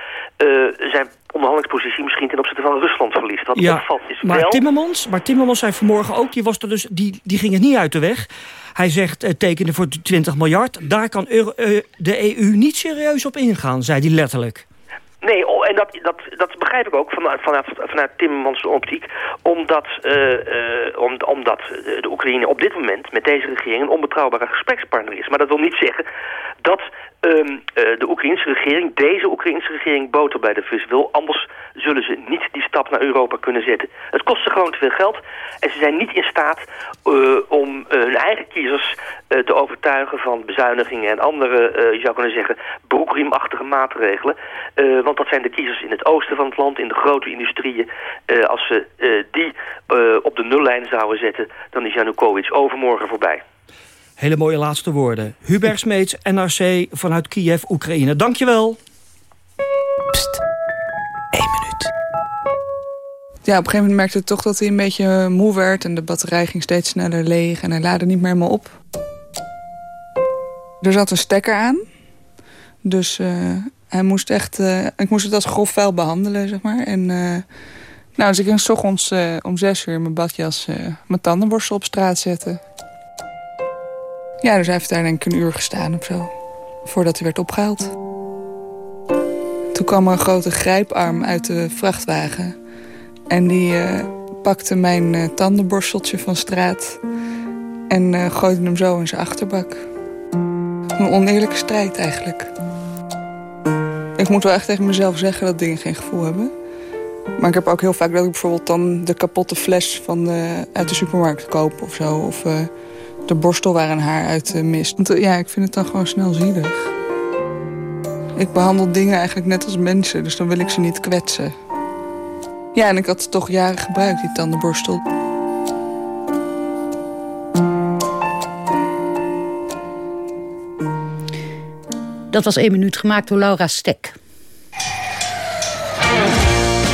zijn onderhandelingspositie misschien ten opzichte van Rusland verliest. Wat ja, opvalt is maar wel... Timmermans, maar Timmermans zei vanmorgen ook, die, was er dus, die, die ging het niet uit de weg. Hij zegt uh, tekenen voor 20 miljard. Daar kan Euro, uh, de EU niet serieus op ingaan, zei hij letterlijk. Nee, oh, en dat, dat, dat begrijp ik ook vanuit, vanuit, vanuit Timmermans optiek. Omdat, uh, uh, om, omdat de Oekraïne op dit moment met deze regering een onbetrouwbare gesprekspartner is. Maar dat wil niet zeggen dat um, uh, de Oekraïnse regering, deze Oekraïnse regering, boter bij de vis wil. Anders zullen ze niet die stap naar Europa kunnen zetten. Het kost ze gewoon te veel geld. En ze zijn niet in staat uh, om uh, hun eigen kiezers te overtuigen van bezuinigingen en andere, uh, je zou kunnen zeggen, broekriemachtige maatregelen. Want dat zijn de kiezers in het oosten van het land, in de grote industrieën. Als ze die op de nullijn zouden zetten, dan is Janukovic overmorgen voorbij. Hele mooie laatste woorden. Hubert Smeets, NRC vanuit Kiev, Oekraïne. Dankjewel. Pst, één minuut. Ja, op een gegeven moment merkte ik toch dat hij een beetje moe werd... en de batterij ging steeds sneller leeg en hij laadde niet meer helemaal op. Er zat een stekker aan. Dus uh, hij moest echt... Uh, ik moest het als grof vuil behandelen, zeg maar. En uh, nou, dus ik ging 's ochtends om zes uur mijn badjas... mijn tandenborstel op straat zetten. Ja, dus hij heeft daar denk een uur gestaan of zo. Voordat hij werd opgehaald. Toen kwam er een grote grijparm uit de vrachtwagen. En die uh, pakte mijn uh, tandenborsteltje van straat. En uh, gooide hem zo in zijn achterbak. Een oneerlijke strijd eigenlijk. Ik moet wel echt tegen mezelf zeggen dat dingen geen gevoel hebben. Maar ik heb ook heel vaak dat ik bijvoorbeeld dan de kapotte fles van de, uit de supermarkt koop of zo. Of de borstel waar een haar uit uh, mist. Want ja, ik vind het dan gewoon snel zielig. Ik behandel dingen eigenlijk net als mensen, dus dan wil ik ze niet kwetsen. Ja, en ik had het toch jaren gebruikt, die tandenborstel. Dat was één minuut gemaakt door Laura Stek.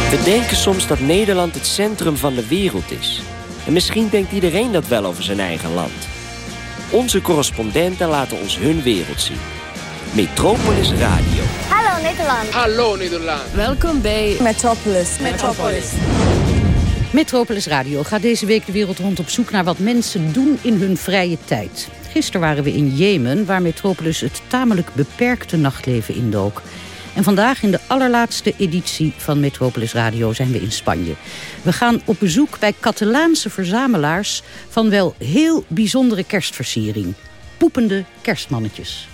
We denken soms dat Nederland het centrum van de wereld is. En misschien denkt iedereen dat wel over zijn eigen land. Onze correspondenten laten ons hun wereld zien. Metropolis Radio. Hallo Nederland. Hallo Nederland. Welkom bij Metropolis. Metropolis. Metropolis Radio gaat deze week de wereld rond op zoek naar wat mensen doen in hun vrije tijd. Gisteren waren we in Jemen, waar Metropolis het tamelijk beperkte nachtleven indook. En vandaag in de allerlaatste editie van Metropolis Radio zijn we in Spanje. We gaan op bezoek bij Catalaanse verzamelaars van wel heel bijzondere kerstversiering. Poepende kerstmannetjes.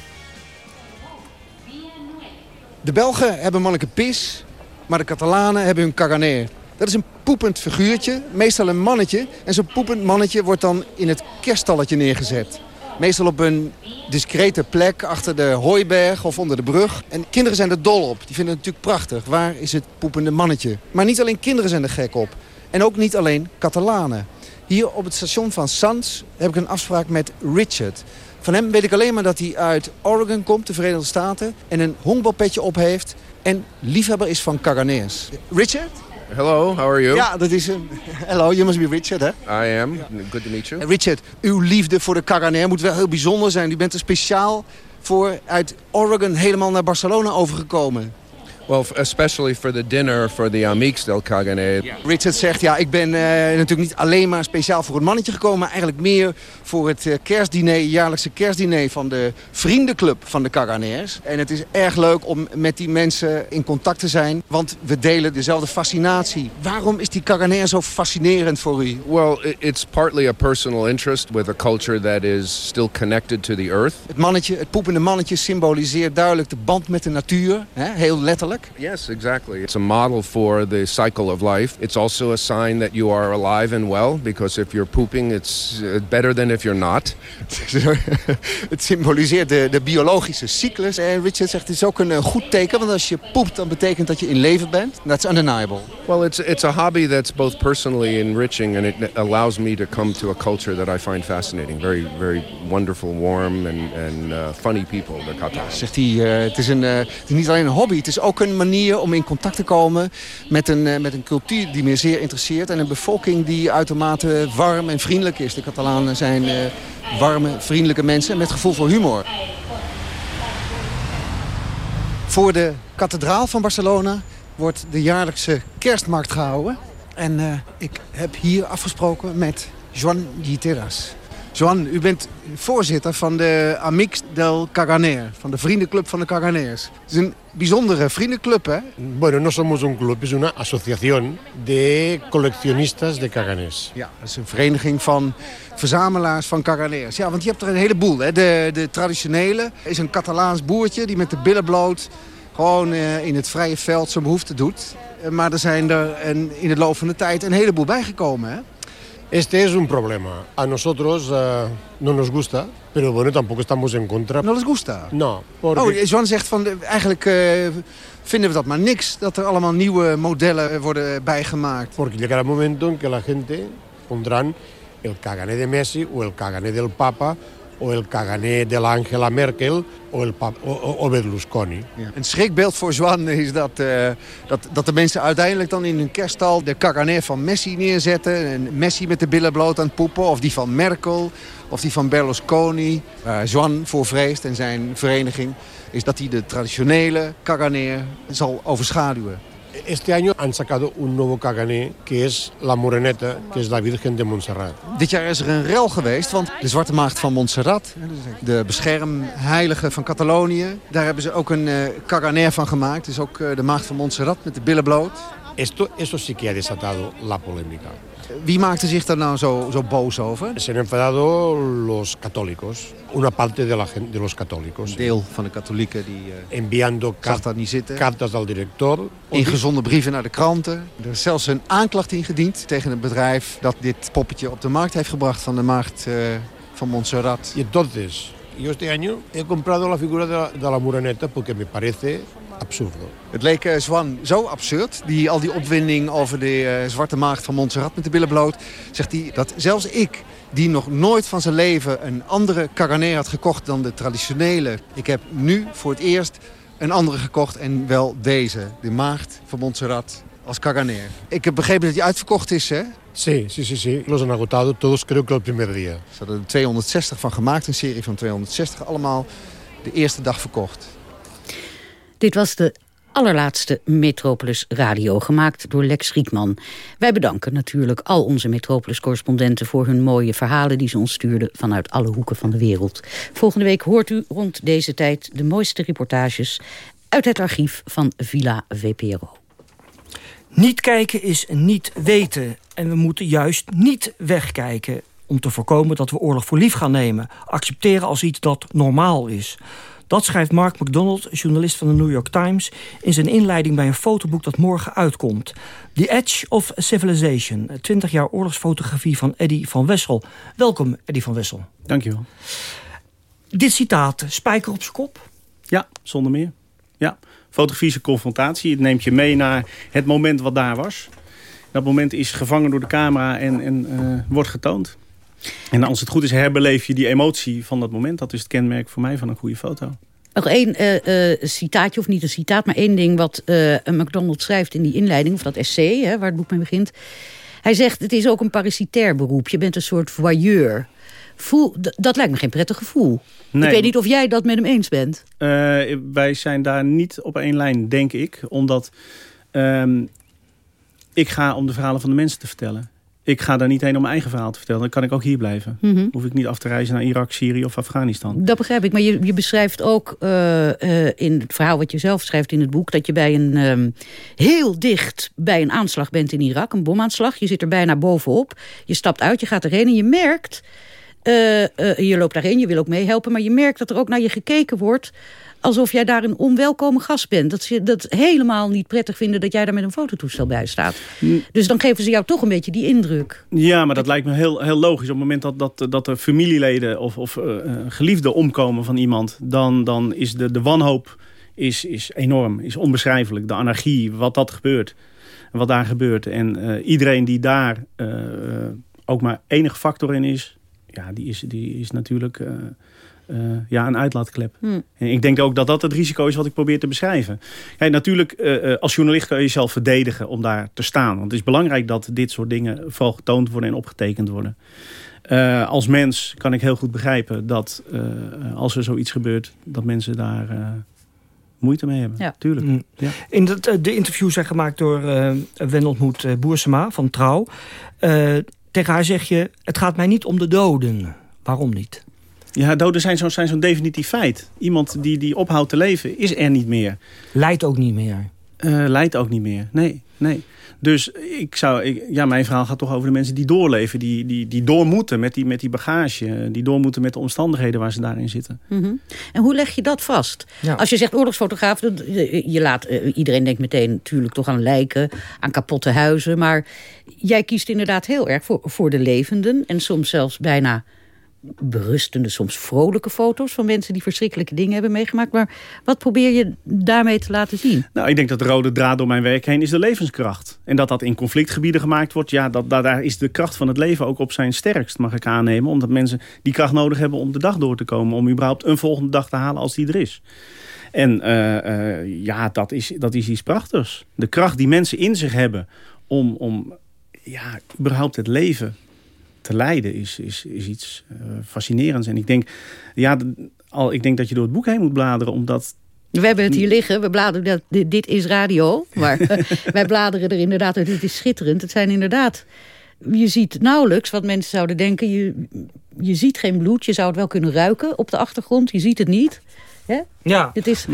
De Belgen hebben manneke pis, maar de Catalanen hebben hun caganer. Dat is een poepend figuurtje, meestal een mannetje. En zo'n poepend mannetje wordt dan in het kerststalletje neergezet. Meestal op een discrete plek achter de hooiberg of onder de brug. En kinderen zijn er dol op. Die vinden het natuurlijk prachtig. Waar is het poepende mannetje? Maar niet alleen kinderen zijn er gek op. En ook niet alleen Catalanen. Hier op het station van Sans heb ik een afspraak met Richard. Van hem weet ik alleen maar dat hij uit Oregon komt, de Verenigde Staten. En een honkbalpetje op heeft. En liefhebber is van Caganeers. Richard? Hello, how are you? Ja, dat is een... Hello, you must be Richard, hè? I am. Good to meet you. Richard, uw liefde voor de Caganer moet wel heel bijzonder zijn. U bent er speciaal voor uit Oregon helemaal naar Barcelona overgekomen. Well, especially for the dinner for the Amics del Caganer. Richard zegt, ja, ik ben uh, natuurlijk niet alleen maar speciaal voor het mannetje gekomen... maar eigenlijk meer voor het uh, kerstdiner, jaarlijkse kerstdiner van de vriendenclub van de Caganers. En het is erg leuk om met die mensen in contact te zijn, want we delen dezelfde fascinatie. Waarom is die Caganer zo fascinerend voor u? Well, it's partly a personal interest with a culture that is still connected to the earth. Het mannetje, het poepende mannetje symboliseert duidelijk de band met de natuur, hè? heel letterlijk. Yes, exactly. It's a model for the cycle of life. It's also a sign that you are alive and well, because if you're pooping, it's better than if you're not. het symboliseert de, de, biologische cyclus. En Richard zegt het is ook een goed teken, want als je poept, dan betekent dat je in leven bent. That's undeniable. Well, it's it's a hobby that's both personally enriching and it allows me to come to a culture that I find fascinating. Very, very wonderful, warm and, and uh, funny people. The Catalans. Zegt hij, uh, het, is een, uh, het is niet alleen een hobby, het is ook een manier om in contact te komen met een, met een cultuur die me zeer interesseert. En een bevolking die uitermate warm en vriendelijk is. De Catalanen zijn warme, vriendelijke mensen met gevoel voor humor. Voor de kathedraal van Barcelona wordt de jaarlijkse kerstmarkt gehouden. En uh, ik heb hier afgesproken met Joan Guiteras. Joan, u bent voorzitter van de Amics del Caganer, van de vriendenclub van de Caganers. Het is een bijzondere vriendenclub, hè? Bueno, no somos un club, es una asociación de coleccionistas de Caganers. Ja, dat is een vereniging van verzamelaars van Caganers. Ja, want je hebt er een heleboel, hè? De, de traditionele is een Catalaans boertje die met de billen bloot gewoon uh, in het vrije veld zijn behoefte doet. Maar er zijn er in de loop van de tijd een heleboel bijgekomen, hè? Este es un problema. A nosotros uh, no nos gusta, pero bueno, tampoco estamos en contra. No les gusta? No. Porque... Oh, Joan zegt van, eigenlijk uh, vinden we dat maar niks, dat er allemaal nieuwe modellen worden bijgemaakt. Porque llegará un momento en que la gente pondrán el cagané de Messi o el cagané del Papa o el cagané de la Angela Merkel o, el Berlusconi. Een schrikbeeld voor Zwan is dat, uh, dat, dat de mensen uiteindelijk dan in hun kerststal de cagané van Messi neerzetten. En Messi met de billen bloot aan het poepen. Of die van Merkel. Of die van Berlusconi. Waar Zwan voor vreest en zijn vereniging is dat hij de traditionele cagané zal overschaduwen. Este año han sacado un nuevo cagané, que es la Moreneta, que es la Virgen de Montserrat. Dit jaar is er een rel geweest, want de Zwarte Maagd van Montserrat, de beschermheilige van Catalonië, daar hebben ze ook een uh, caganer van gemaakt. Dus ook uh, de Maagd van Montserrat met de billen bloot. Esto, esto sí que ha desatado la polémica. Wie maakte zich daar nou zo, zo boos over? Se han enfadado los católicos, una parte de, la, de los católicos. Een deel van de katholieken die uh, enviando zag dat niet zitten. cartas al director. Ingezonden brieven naar de kranten. Er is zelfs een aanklacht ingediend tegen het bedrijf dat dit poppetje op de markt heeft gebracht van de maagd uh, van Montserrat. Y entonces, yo este año he comprado la figura de la, de la Moreneta porque me parece absurdo. Het leek uh, Zwan zo absurd, die, al die opwinding over de uh, zwarte maagd van Montserrat met de billen bloot. Zegt hij dat zelfs ik, die nog nooit van zijn leven een andere caganer had gekocht dan de traditionele. Ik heb nu voor het eerst een andere gekocht en wel deze, de maagd van Montserrat als caganer. Ik heb begrepen dat die uitverkocht is, hè? Sí, sí, sí, sí. Los han agotado todos creo que el primer día. Ze hadden er 260 van gemaakt, een serie van 260. Allemaal de eerste dag verkocht. Dit was de allerlaatste Metropolis Radio, gemaakt door Lex Riekman. Wij bedanken natuurlijk al onze Metropolis-correspondenten... voor hun mooie verhalen die ze ons stuurden vanuit alle hoeken van de wereld. Volgende week hoort u rond deze tijd de mooiste reportages... uit het archief van Villa VPRO. Niet kijken is niet weten. En we moeten juist niet wegkijken om te voorkomen dat we oorlog voor lief gaan nemen. Accepteren als iets dat normaal is. Dat schrijft Mark McDonald, journalist van de New York Times... in zijn inleiding bij een fotoboek dat morgen uitkomt. The Edge of Civilization, 20 jaar oorlogsfotografie van Eddy van Wessel. Welkom, Eddy van Wessel. Dankjewel. Dit citaat, spijker op zijn kop? Ja, zonder meer. Ja, fotografische confrontatie. Het neemt je mee naar het moment wat daar was. Dat moment is gevangen door de camera en, en uh, wordt getoond. En als het goed is, herbeleef je die emotie van dat moment. Dat is het kenmerk voor mij van een goede foto. Nog één uh, uh, citaatje, of niet een citaat, maar één ding wat uh, McDonald schrijft in die inleiding, of dat essay, hè, waar het boek mee begint. Hij zegt, het is ook een parasitair beroep. Je bent een soort voyeur. Voel, dat lijkt me geen prettig gevoel. Nee. Ik weet niet of jij dat met hem eens bent. wij zijn daar niet op één lijn, denk ik. Omdat ehm, ik ga om de verhalen van de mensen te vertellen ik ga daar niet heen om mijn eigen verhaal te vertellen. Dan kan ik ook hier blijven. Mm -hmm. Hoef ik niet af te reizen naar Irak, Syrië of Afghanistan. Dat begrijp ik. Maar je, je beschrijft ook uh, uh, in het verhaal wat je zelf schrijft in het boek... dat je bij een um, heel dicht bij een aanslag bent in Irak. Een bomaanslag. Je zit er bijna bovenop. Je stapt uit, je gaat erheen en je merkt... Uh, je loopt daarheen, je wil ook meehelpen... maar je merkt dat er ook naar je gekeken wordt alsof jij daar een onwelkome gast bent. Dat ze dat helemaal niet prettig vinden dat jij daar met een fototoestel bij staat. Dus dan geven ze jou toch een beetje die indruk. Ja, maar dat lijkt me heel, heel logisch. Op het moment dat, dat, dat er familieleden of, of uh, geliefden omkomen van iemand... dan, dan is de, de wanhoop is, is enorm, is onbeschrijfelijk. De anarchie, wat dat gebeurt. Wat daar gebeurt. En uh, iedereen die daar uh, ook maar enige factor in is... ja, die is, die is natuurlijk uh, ja, een uitlaatklep. Hmm. En ik denk ook dat dat het risico is wat ik probeer te beschrijven. Kijk, natuurlijk, uh, als journalist kan je jezelf verdedigen om daar te staan. Want het is belangrijk dat dit soort dingen vooral getoond worden en opgetekend worden. Uh, als mens kan ik heel goed begrijpen dat als er zoiets gebeurt... dat mensen daar moeite mee hebben. Ja. Tuurlijk. Mm. Ja. In de, de interviews zijn gemaakt door uh, Wendelmoed Boersema van Trouw. tegen haar zeg je, het gaat mij niet om de doden. Waarom niet? Ja, doden zijn zo'n zo definitief feit. Iemand die, die ophoudt te leven is er niet meer. Leidt ook niet meer. Uh, leidt ook niet meer, nee. nee. Dus ik zou, ik, ja, mijn verhaal gaat toch over de mensen die doorleven. Die, die, die door moeten met die, met die bagage. Die door moeten met de omstandigheden waar ze daarin zitten. Mm -hmm. En hoe leg je dat vast? Ja. Als je zegt oorlogsfotograaf, je laat, uh, iedereen denkt meteen natuurlijk toch aan lijken, aan kapotte huizen. Maar jij kiest inderdaad heel erg voor, voor de levenden. En soms zelfs bijna berustende, soms vrolijke foto's... van mensen die verschrikkelijke dingen hebben meegemaakt. Maar wat probeer je daarmee te laten zien? Nou, ik denk dat de rode draad door mijn werk heen is de levenskracht. En dat dat in conflictgebieden gemaakt wordt... ja, dat, daar is de kracht van het leven ook op zijn sterkst, mag ik aannemen. Omdat mensen die kracht nodig hebben om de dag door te komen... om überhaupt een volgende dag te halen als die er is. En uh, uh, ja, dat is, dat is iets prachtigs. De kracht die mensen in zich hebben om, om ja, überhaupt het leven te leiden is, is, is iets uh, fascinerends. En ik denk, ja, al, ik denk dat je door het boek heen moet bladeren, omdat we hebben het hier liggen. We bladeren, dat, dit, dit is radio. Maar wij bladeren er inderdaad uit. Dit is schitterend. Het zijn inderdaad... Je ziet nauwelijks wat mensen zouden denken. Je, je ziet geen bloed. Je zou het wel kunnen ruiken op de achtergrond. Je ziet het niet. Hè? Ja. Het is...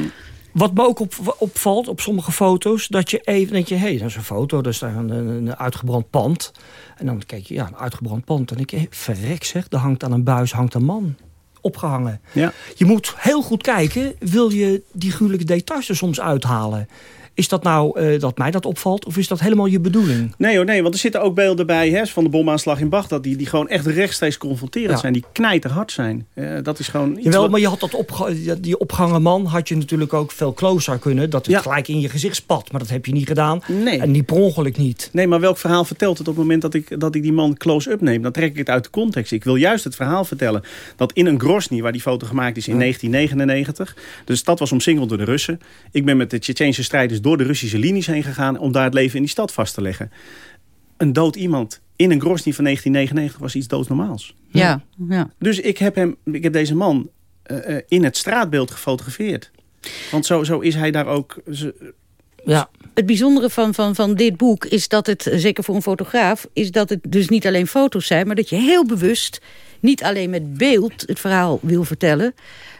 Wat me ook op, opvalt op sommige foto's... dat je even denk je, hé, hey, dat is een foto. Daar staat een, een, uitgebrand pand. En dan kijk je, ja, een uitgebrand pand. En dan denk je, verrek zeg, daar hangt aan een buis hangt een man opgehangen. Ja. Je moet heel goed kijken, wil je die gruwelijke details er soms uithalen. Is dat nou uh, dat mij dat opvalt? Of is dat helemaal je bedoeling? Nee hoor, nee. Want er zitten ook beelden bij hè, van de bomaanslag in Bagdad... die, die gewoon echt rechtstreeks confronterend ja. zijn. Die knijterhard zijn. Uh, dat is gewoon iets Jawel, wat... maar je had dat opge die opgehangen man... had je natuurlijk ook veel closer kunnen. Dat het Ja. gelijk in je gezicht spat. Maar dat heb je niet gedaan. Nee. En niet per ongeluk niet. Nee, maar welk verhaal vertelt het op het moment dat ik, dat ik die man close-up neem? Dan trek ik het uit de context. Ik wil juist het verhaal vertellen dat in een Grozny, waar die foto gemaakt is in 1999... de stad was omsingeld door de Russen. Ik ben met de Tsjetsjeense strijders door de Russische linies heen gegaan... om daar het leven in die stad vast te leggen. een dood iemand in een Grozny van 1999 was iets doodsnormaals. Ja, ja. Dus ik heb, hem, ik heb deze man uh, in het straatbeeld gefotografeerd. Want zo, zo is hij daar ook... Ja. Het bijzondere van, van, van dit boek is dat het, zeker voor een fotograaf... is dat het dus niet alleen foto's zijn... maar dat je heel bewust niet alleen met beeld het verhaal wil vertellen...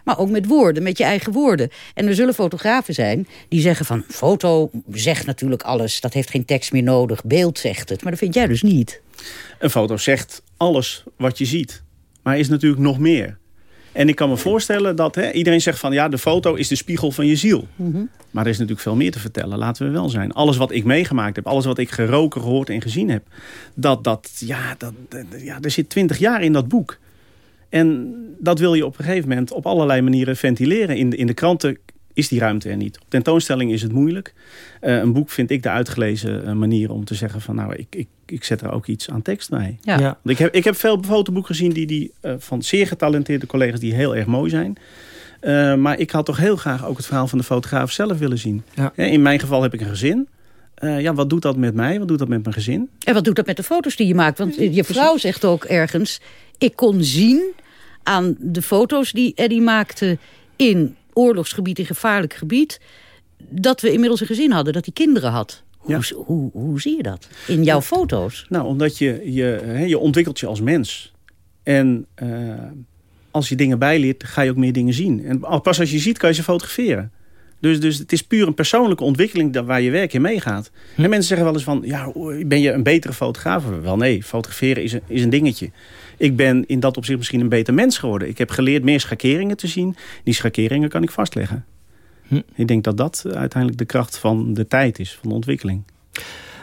maar ook met woorden, met je eigen woorden. En er zullen fotografen zijn die zeggen van... foto zegt natuurlijk alles, dat heeft geen tekst meer nodig. Beeld zegt het, maar dat vind jij dus niet. Een foto zegt alles wat je ziet. Maar is natuurlijk nog meer. En ik kan me voorstellen dat hè, iedereen zegt van... ja, de foto is de spiegel van je ziel. Mhm. Maar er is natuurlijk veel meer te vertellen, laten we wel zijn. Alles wat ik meegemaakt heb, alles wat ik geroken, gehoord en gezien heb... dat, dat, ja, dat, ja, er zit twintig jaar in dat boek. En dat wil je op een gegeven moment op allerlei manieren ventileren. In de, in de kranten is die ruimte er niet. Op tentoonstelling is het moeilijk. Uh, een boek vind ik de uitgelezen uh, manier om te zeggen van... nou, ik, ik, ik zet er ook iets aan tekst bij. Ja. Ja. Ik, heb, ik heb veel fotoboeken gezien die, die, uh, van zeer getalenteerde collega's... die heel erg mooi zijn. maar ik had toch heel graag ook het verhaal van de fotograaf zelf willen zien. Ja. In mijn geval heb ik een gezin. ja, wat doet dat met mij? Wat doet dat met mijn gezin? En wat doet dat met de foto's die je maakt? Want je vrouw zegt ook ergens... ik kon zien aan de foto's die Eddie maakte in oorlogsgebied, in gevaarlijk gebied... dat we inmiddels een gezin hadden, dat hij kinderen had. Hoe, hoe, hoe zie je dat in jouw foto's? Nou, omdat je, je, je ontwikkelt je als mens. En uh, als je dingen bijleert, ga je ook meer dingen zien. En pas als je ziet, kan je ze fotograferen. Dus, dus het is puur een persoonlijke ontwikkeling waar je werk in meegaat. En mensen zeggen wel eens van, ja, ben je een betere fotograaf? Wel nee, fotograferen is een, is een dingetje. Ik ben in dat opzicht misschien een beter mens geworden. Ik heb geleerd meer schakeringen te zien. Die schakeringen kan ik vastleggen. Hm. Ik denk dat dat uiteindelijk de kracht van de tijd is, van de ontwikkeling.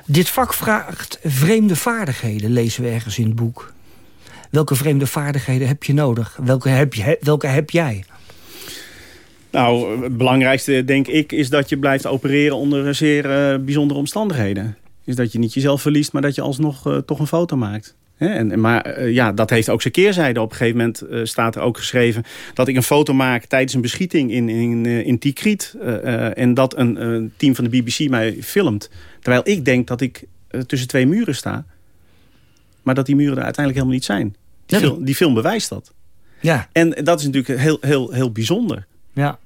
Dit vak vraagt vreemde vaardigheden, lezen we ergens in het boek. Welke vreemde vaardigheden heb je nodig? Welke heb, je, welke heb jij? Nou, het belangrijkste denk ik is dat je blijft opereren onder zeer uh, bijzondere omstandigheden. Is dat je niet jezelf verliest, maar dat je alsnog uh, toch een foto maakt. En, maar uh, ja, dat heeft ook zijn keerzijde. Op een gegeven moment uh, staat er ook geschreven dat ik een foto maak tijdens een beschieting in, in, uh, in Tikrit. en dat een team van de BBC mij filmt. Terwijl ik denk dat ik tussen twee muren sta. Maar dat die muren er uiteindelijk helemaal niet zijn. Die, film, die film bewijst dat. Ja. En dat is natuurlijk heel, heel, heel bijzonder. Ja.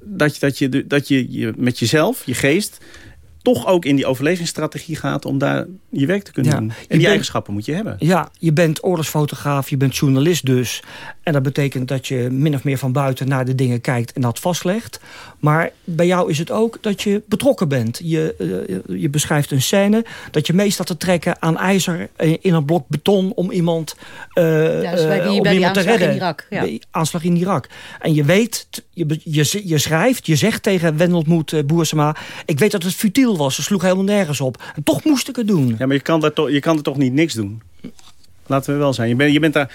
Dat, je, dat, je, dat je, je met jezelf, je geest toch ook in die overlevingsstrategie gaat... om daar je werk te kunnen Ja. doen. En die bent- eigenschappen moet je hebben. Ja, je bent oorlogsfotograaf, je bent journalist dus. En dat betekent dat je min of meer van buiten naar de dingen kijkt en dat vastlegt. Maar bij jou is het ook dat je betrokken bent. Je, eh, je beschrijft een scène dat je mee staat te trekken aan ijzer in een blok beton om iemand, eh, Ja, bij eh, die- om bij die iemand te aanslag in redden. Irak, ja. Bij die aanslag in Irak. En je weet, je, je, je schrijft, je zegt tegen Wendelmoed uh, Boersema... ik weet dat het futiel was, ze sloeg helemaal nergens op. En toch moest ik het doen. Ja, maar je kan, daar toch, je kan er toch niet niks doen? Laten we wel zijn. Je, bent je bent daar...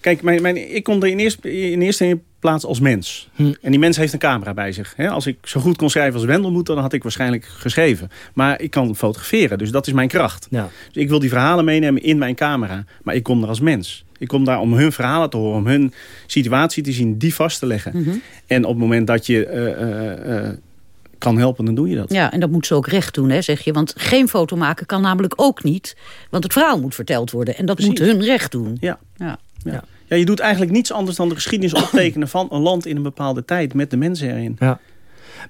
Kijk, mijn, mijn, ik kom er in eerste, in eerste plaats als mens. Hm. En die mens heeft een camera bij zich. Hè? Als ik zo goed kon schrijven als Wendelmoed... dan had ik waarschijnlijk geschreven. Maar ik kan fotograferen, dus dat is mijn kracht. Ja. Dus ik wil die verhalen meenemen in mijn camera. Maar ik kom er als mens. Ik kom daar om hun verhalen te horen, om hun situatie te zien, die vast te leggen. Mhm. En op het moment dat je eh, eh, eh, kan helpen, dan doe je dat. Ja, en dat moet ze ook recht doen, hè, zeg je. Want geen foto maken kan namelijk ook niet. Want het verhaal moet verteld worden. En dat moet hun recht doen. Ja. Ja. Ja. ja, je doet eigenlijk niets anders dan de geschiedenis optekenen van een land in een bepaalde tijd met de mensen erin. Ja.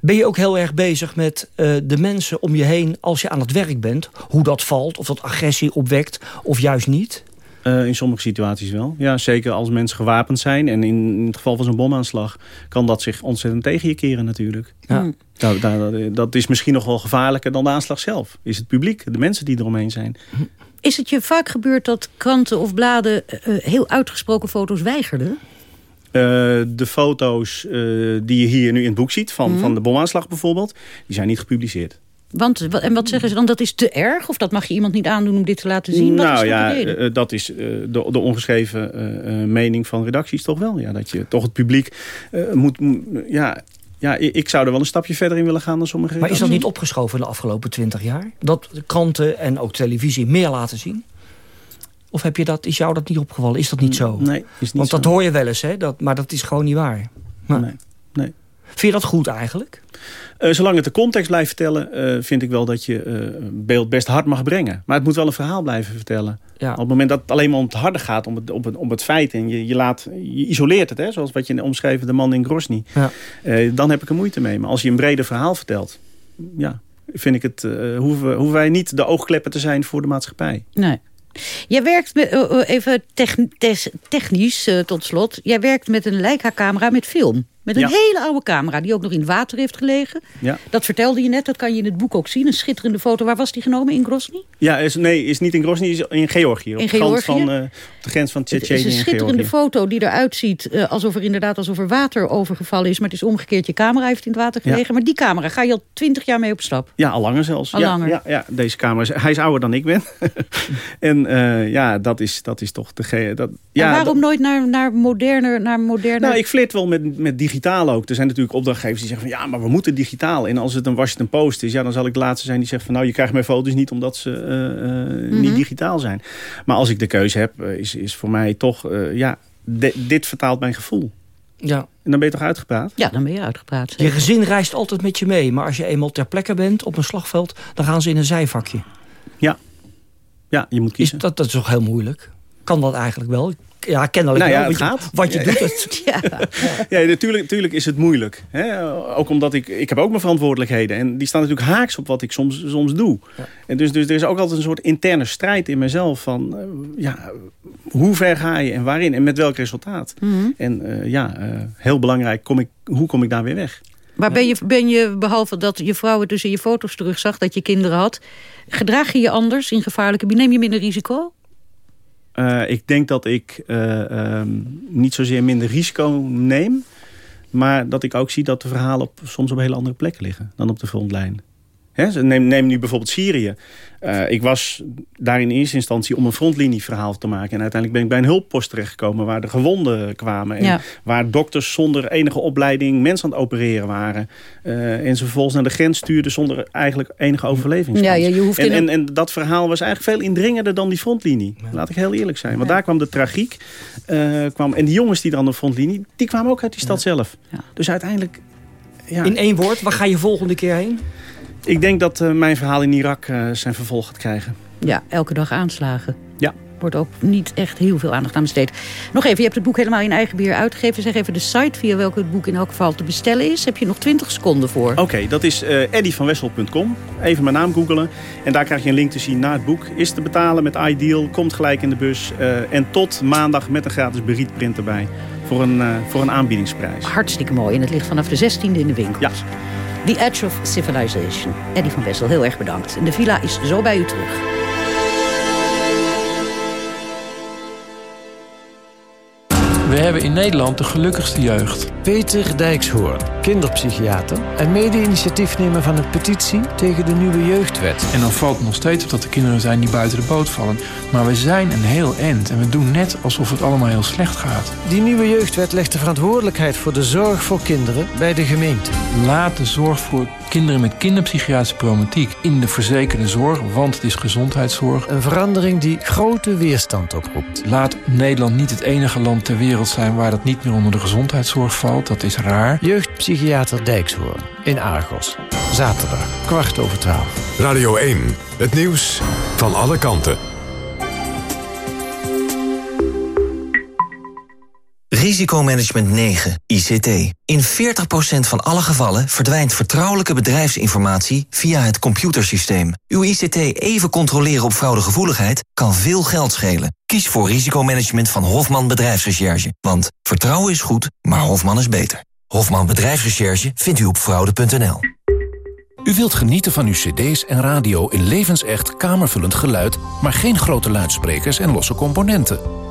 Ben je ook heel erg bezig met eh, de mensen om je heen als je aan het werk bent? Hoe dat valt, of dat agressie opwekt, of juist niet? Eh, in sommige situaties wel. Ja, zeker als mensen gewapend zijn. En in het geval van zo'n bomaanslag kan dat zich ontzettend tegen je keren natuurlijk. Ja. Mm. Nou, daar- dat is misschien nog wel gevaarlijker dan de aanslag zelf. Is het publiek, de mensen die eromheen zijn. Is het je vaak gebeurd dat kranten of bladen... eh, heel uitgesproken foto's weigerden? Eh, de foto's eh, die je hier nu in het boek ziet, van, Mhm. van de bomaanslag bijvoorbeeld, die zijn niet gepubliceerd. Want, wa- en wat zeggen ze dan? Dat is te erg? Of dat mag je iemand niet aandoen om dit te laten zien? Wat nou ja, reden? eh, dat is eh, de, de ongeschreven eh, eh, mening van redacties toch wel. Ja, dat je toch het publiek eh, moet... ja, ja, ik zou er wel een stapje verder in willen gaan dan sommige Maar is dat niet opgeschoven de afgelopen twintig jaar? Dat kranten en ook televisie meer laten zien? Of heb je dat, is jou dat niet opgevallen? Is dat niet zo? Nee, is niet Want dat zo. hoor je wel eens, hè? Dat, maar dat is gewoon niet waar. Maar- nee. Vind je dat goed eigenlijk? Uh, zolang het de context blijft vertellen, uh, vind ik wel dat je uh, beeld best hard mag brengen. Maar het moet wel een verhaal blijven vertellen. Ja. Op het moment dat het alleen maar om het harde gaat, om het, om het, om het feit... en je, je, laat, je isoleert het, hè, zoals wat je omschreef, de man in Grosny... Ja. dan heb ik er moeite mee. Maar als je een breder verhaal vertelt... ja, vind ik het, hoeven, hoeven wij niet de oogkleppen te zijn voor de maatschappij. Nee. Jij werkt met, even technisch tot slot. Jij werkt met een Leica-camera met film. Met een Ja. hele oude camera die ook nog in het water heeft gelegen. Ja. Dat vertelde je net, dat kan je in het boek ook zien. Een schitterende foto. Waar was die genomen? In Grozny? Ja, is, nee, is niet in Grozny, is in Georgië. Op, In de grens Georgië? Van, eh, op de grens van Het is Tsjetsjenië een en schitterende foto die eruit ziet eh, alsof er inderdaad alsof er water overgevallen is. Maar het is omgekeerd, je camera heeft in het water Ja. gelegen. Maar die camera ga je al twintig jaar mee op stap. Ja, al langer zelfs. Al ja, langer. Ja, ja, deze kamer is, hij is ouder dan ik ben. en eh, ja, dat is, dat is toch de... Dat, ja, en waarom dat- nooit naar, naar moderner, naar moderner... nou, ik flirt wel met, met digitaal ook. Er zijn natuurlijk opdrachtgevers die zeggen van... ja, maar we moeten digitaal. En als het een Washington Post is... ja, dan zal ik de laatste zijn die zegt van... nou, je krijgt mijn foto's niet omdat ze eh, eh, niet Mhm. digitaal zijn. Maar als ik de keuze heb, eh, is, is voor mij toch... eh, ja, de- dit vertaalt mijn gevoel. Ja. En dan ben je toch uitgepraat? Ja, dan ben je uitgepraat. Je gezin reist altijd met je mee. Maar als je eenmaal ter plekke bent op een slagveld... dan gaan ze in een zijvakje. Ja. Ja, je moet kiezen. Is, dat, dat is toch heel moeilijk? Kan dat eigenlijk wel? Ja, kennelijk Nou ja, wel. het want je- gaat. Wat je Ja. doet, het... Ja, natuurlijk, natuurlijk is het moeilijk. Hè? Ook omdat ik, ik heb ook mijn verantwoordelijkheden. En die staan natuurlijk haaks op wat ik soms, soms doe. En dus, dus er is ook altijd een soort interne strijd in mezelf. Van, eh, ja, hoe ver ga je en waarin en met welk resultaat? Mhm. En eh, ja, eh, heel belangrijk, kom ik, hoe kom ik daar weer weg? Maar ben je, ben je, behalve dat je vrouw het dus in je foto's terugzag... dat je kinderen had... gedraag je je anders in gevaarlijke... neem je minder risico? Eh, ik denk dat ik eh, ehm, niet zozeer minder risico neem... maar dat ik ook zie dat de verhalen op, soms op hele andere plekken liggen... dan op de frontlijn. Hè, ze- neem, neem nu bijvoorbeeld Syrië. Eh, ik was daar in eerste instantie om een frontlinieverhaal te maken. En uiteindelijk ben ik bij een hulppost terechtgekomen... waar de gewonden kwamen. En Ja. waar dokters zonder enige opleiding mensen aan het opereren waren. Eh, en ze vervolgens naar de grens stuurden... zonder eigenlijk enige overlevingskans. Ja, ja, je hoeft en, en, en dat verhaal was eigenlijk veel indringender dan die frontlinie. Laat ik heel eerlijk zijn. Want daar kwam de tragiek. eh, kwam, en die jongens die aan de frontlinie... die kwamen ook uit die stad zelf. Dus uiteindelijk... Ja, In één woord, waar ga je volgende keer heen? Ik denk dat eh, mijn verhaal in Irak eh, zijn vervolg gaat krijgen. Ja, elke dag aanslagen. Ja. Wordt ook niet echt heel veel aandacht aan besteed. Nog even, je hebt het boek helemaal in eigen beheer uitgegeven. Zeg even de site via welke het boek in elk geval te bestellen is. Heb je nog 20 seconden voor. Oké, dat is eh eddyvanwessel.com. Even mijn naam googelen. En daar krijg je een link te zien naar het boek. Is te betalen met iDeal. Komt gelijk in de bus. en tot maandag met een gratis berietprint erbij. Voor een, voor een aanbiedingsprijs. Hartstikke mooi. En het ligt vanaf de 16e in de winkel. Ja. The Edge of Civilization. Eddie van Wessel, heel erg bedankt. En de villa is zo bij u terug. We hebben in Nederland de gelukkigste jeugd. Peter Dijkshoorn, kinderpsychiater en mede-initiatiefnemer van een petitie tegen de nieuwe jeugdwet. En dan valt het nog steeds op dat er kinderen zijn die buiten de boot vallen. Maar we zijn een heel end en we doen net alsof het allemaal heel slecht gaat. Die nieuwe jeugdwet legt de verantwoordelijkheid voor de zorg voor kinderen bij de gemeente. Laat de zorg voor kinderen met kinderpsychiatrische problematiek in de verzekerde zorg, want het is gezondheidszorg. Een verandering die grote weerstand oproept. Laat Nederland niet het enige land ter wereld zijn waar dat niet meer onder de gezondheidszorg valt. Dat is raar. Jeugdpsychiater Dijkshoorn in Argos. Zaterdag, kwart over twaalf. Radio 1, het nieuws van alle kanten. Risicomanagement 9, ICT. In 40% van alle gevallen verdwijnt vertrouwelijke bedrijfsinformatie via het computersysteem. Uw ICT even controleren op fraudegevoeligheid kan veel geld schelen. Kies voor risicomanagement van Hofman Bedrijfsrecherche. Want vertrouwen is goed, maar Hofman is beter. Hofman Bedrijfsrecherche vindt u op fraude.nl. U wilt genieten van uw cd's en radio in levensecht kamervullend geluid... maar geen grote luidsprekers en losse componenten.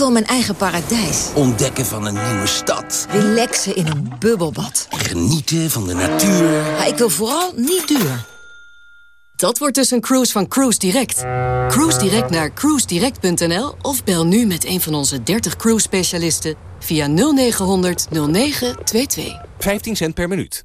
Ik wil mijn eigen paradijs. Ontdekken van een nieuwe stad. Relaxen in een bubbelbad. Genieten van de natuur. Maar ik wil vooral niet duur. Dat wordt dus een cruise van Cruise Direct. Cruise Direct naar cruisedirect.nl of bel nu met een van onze 30 cruise specialisten via 0900 0922. 15 cent per minuut.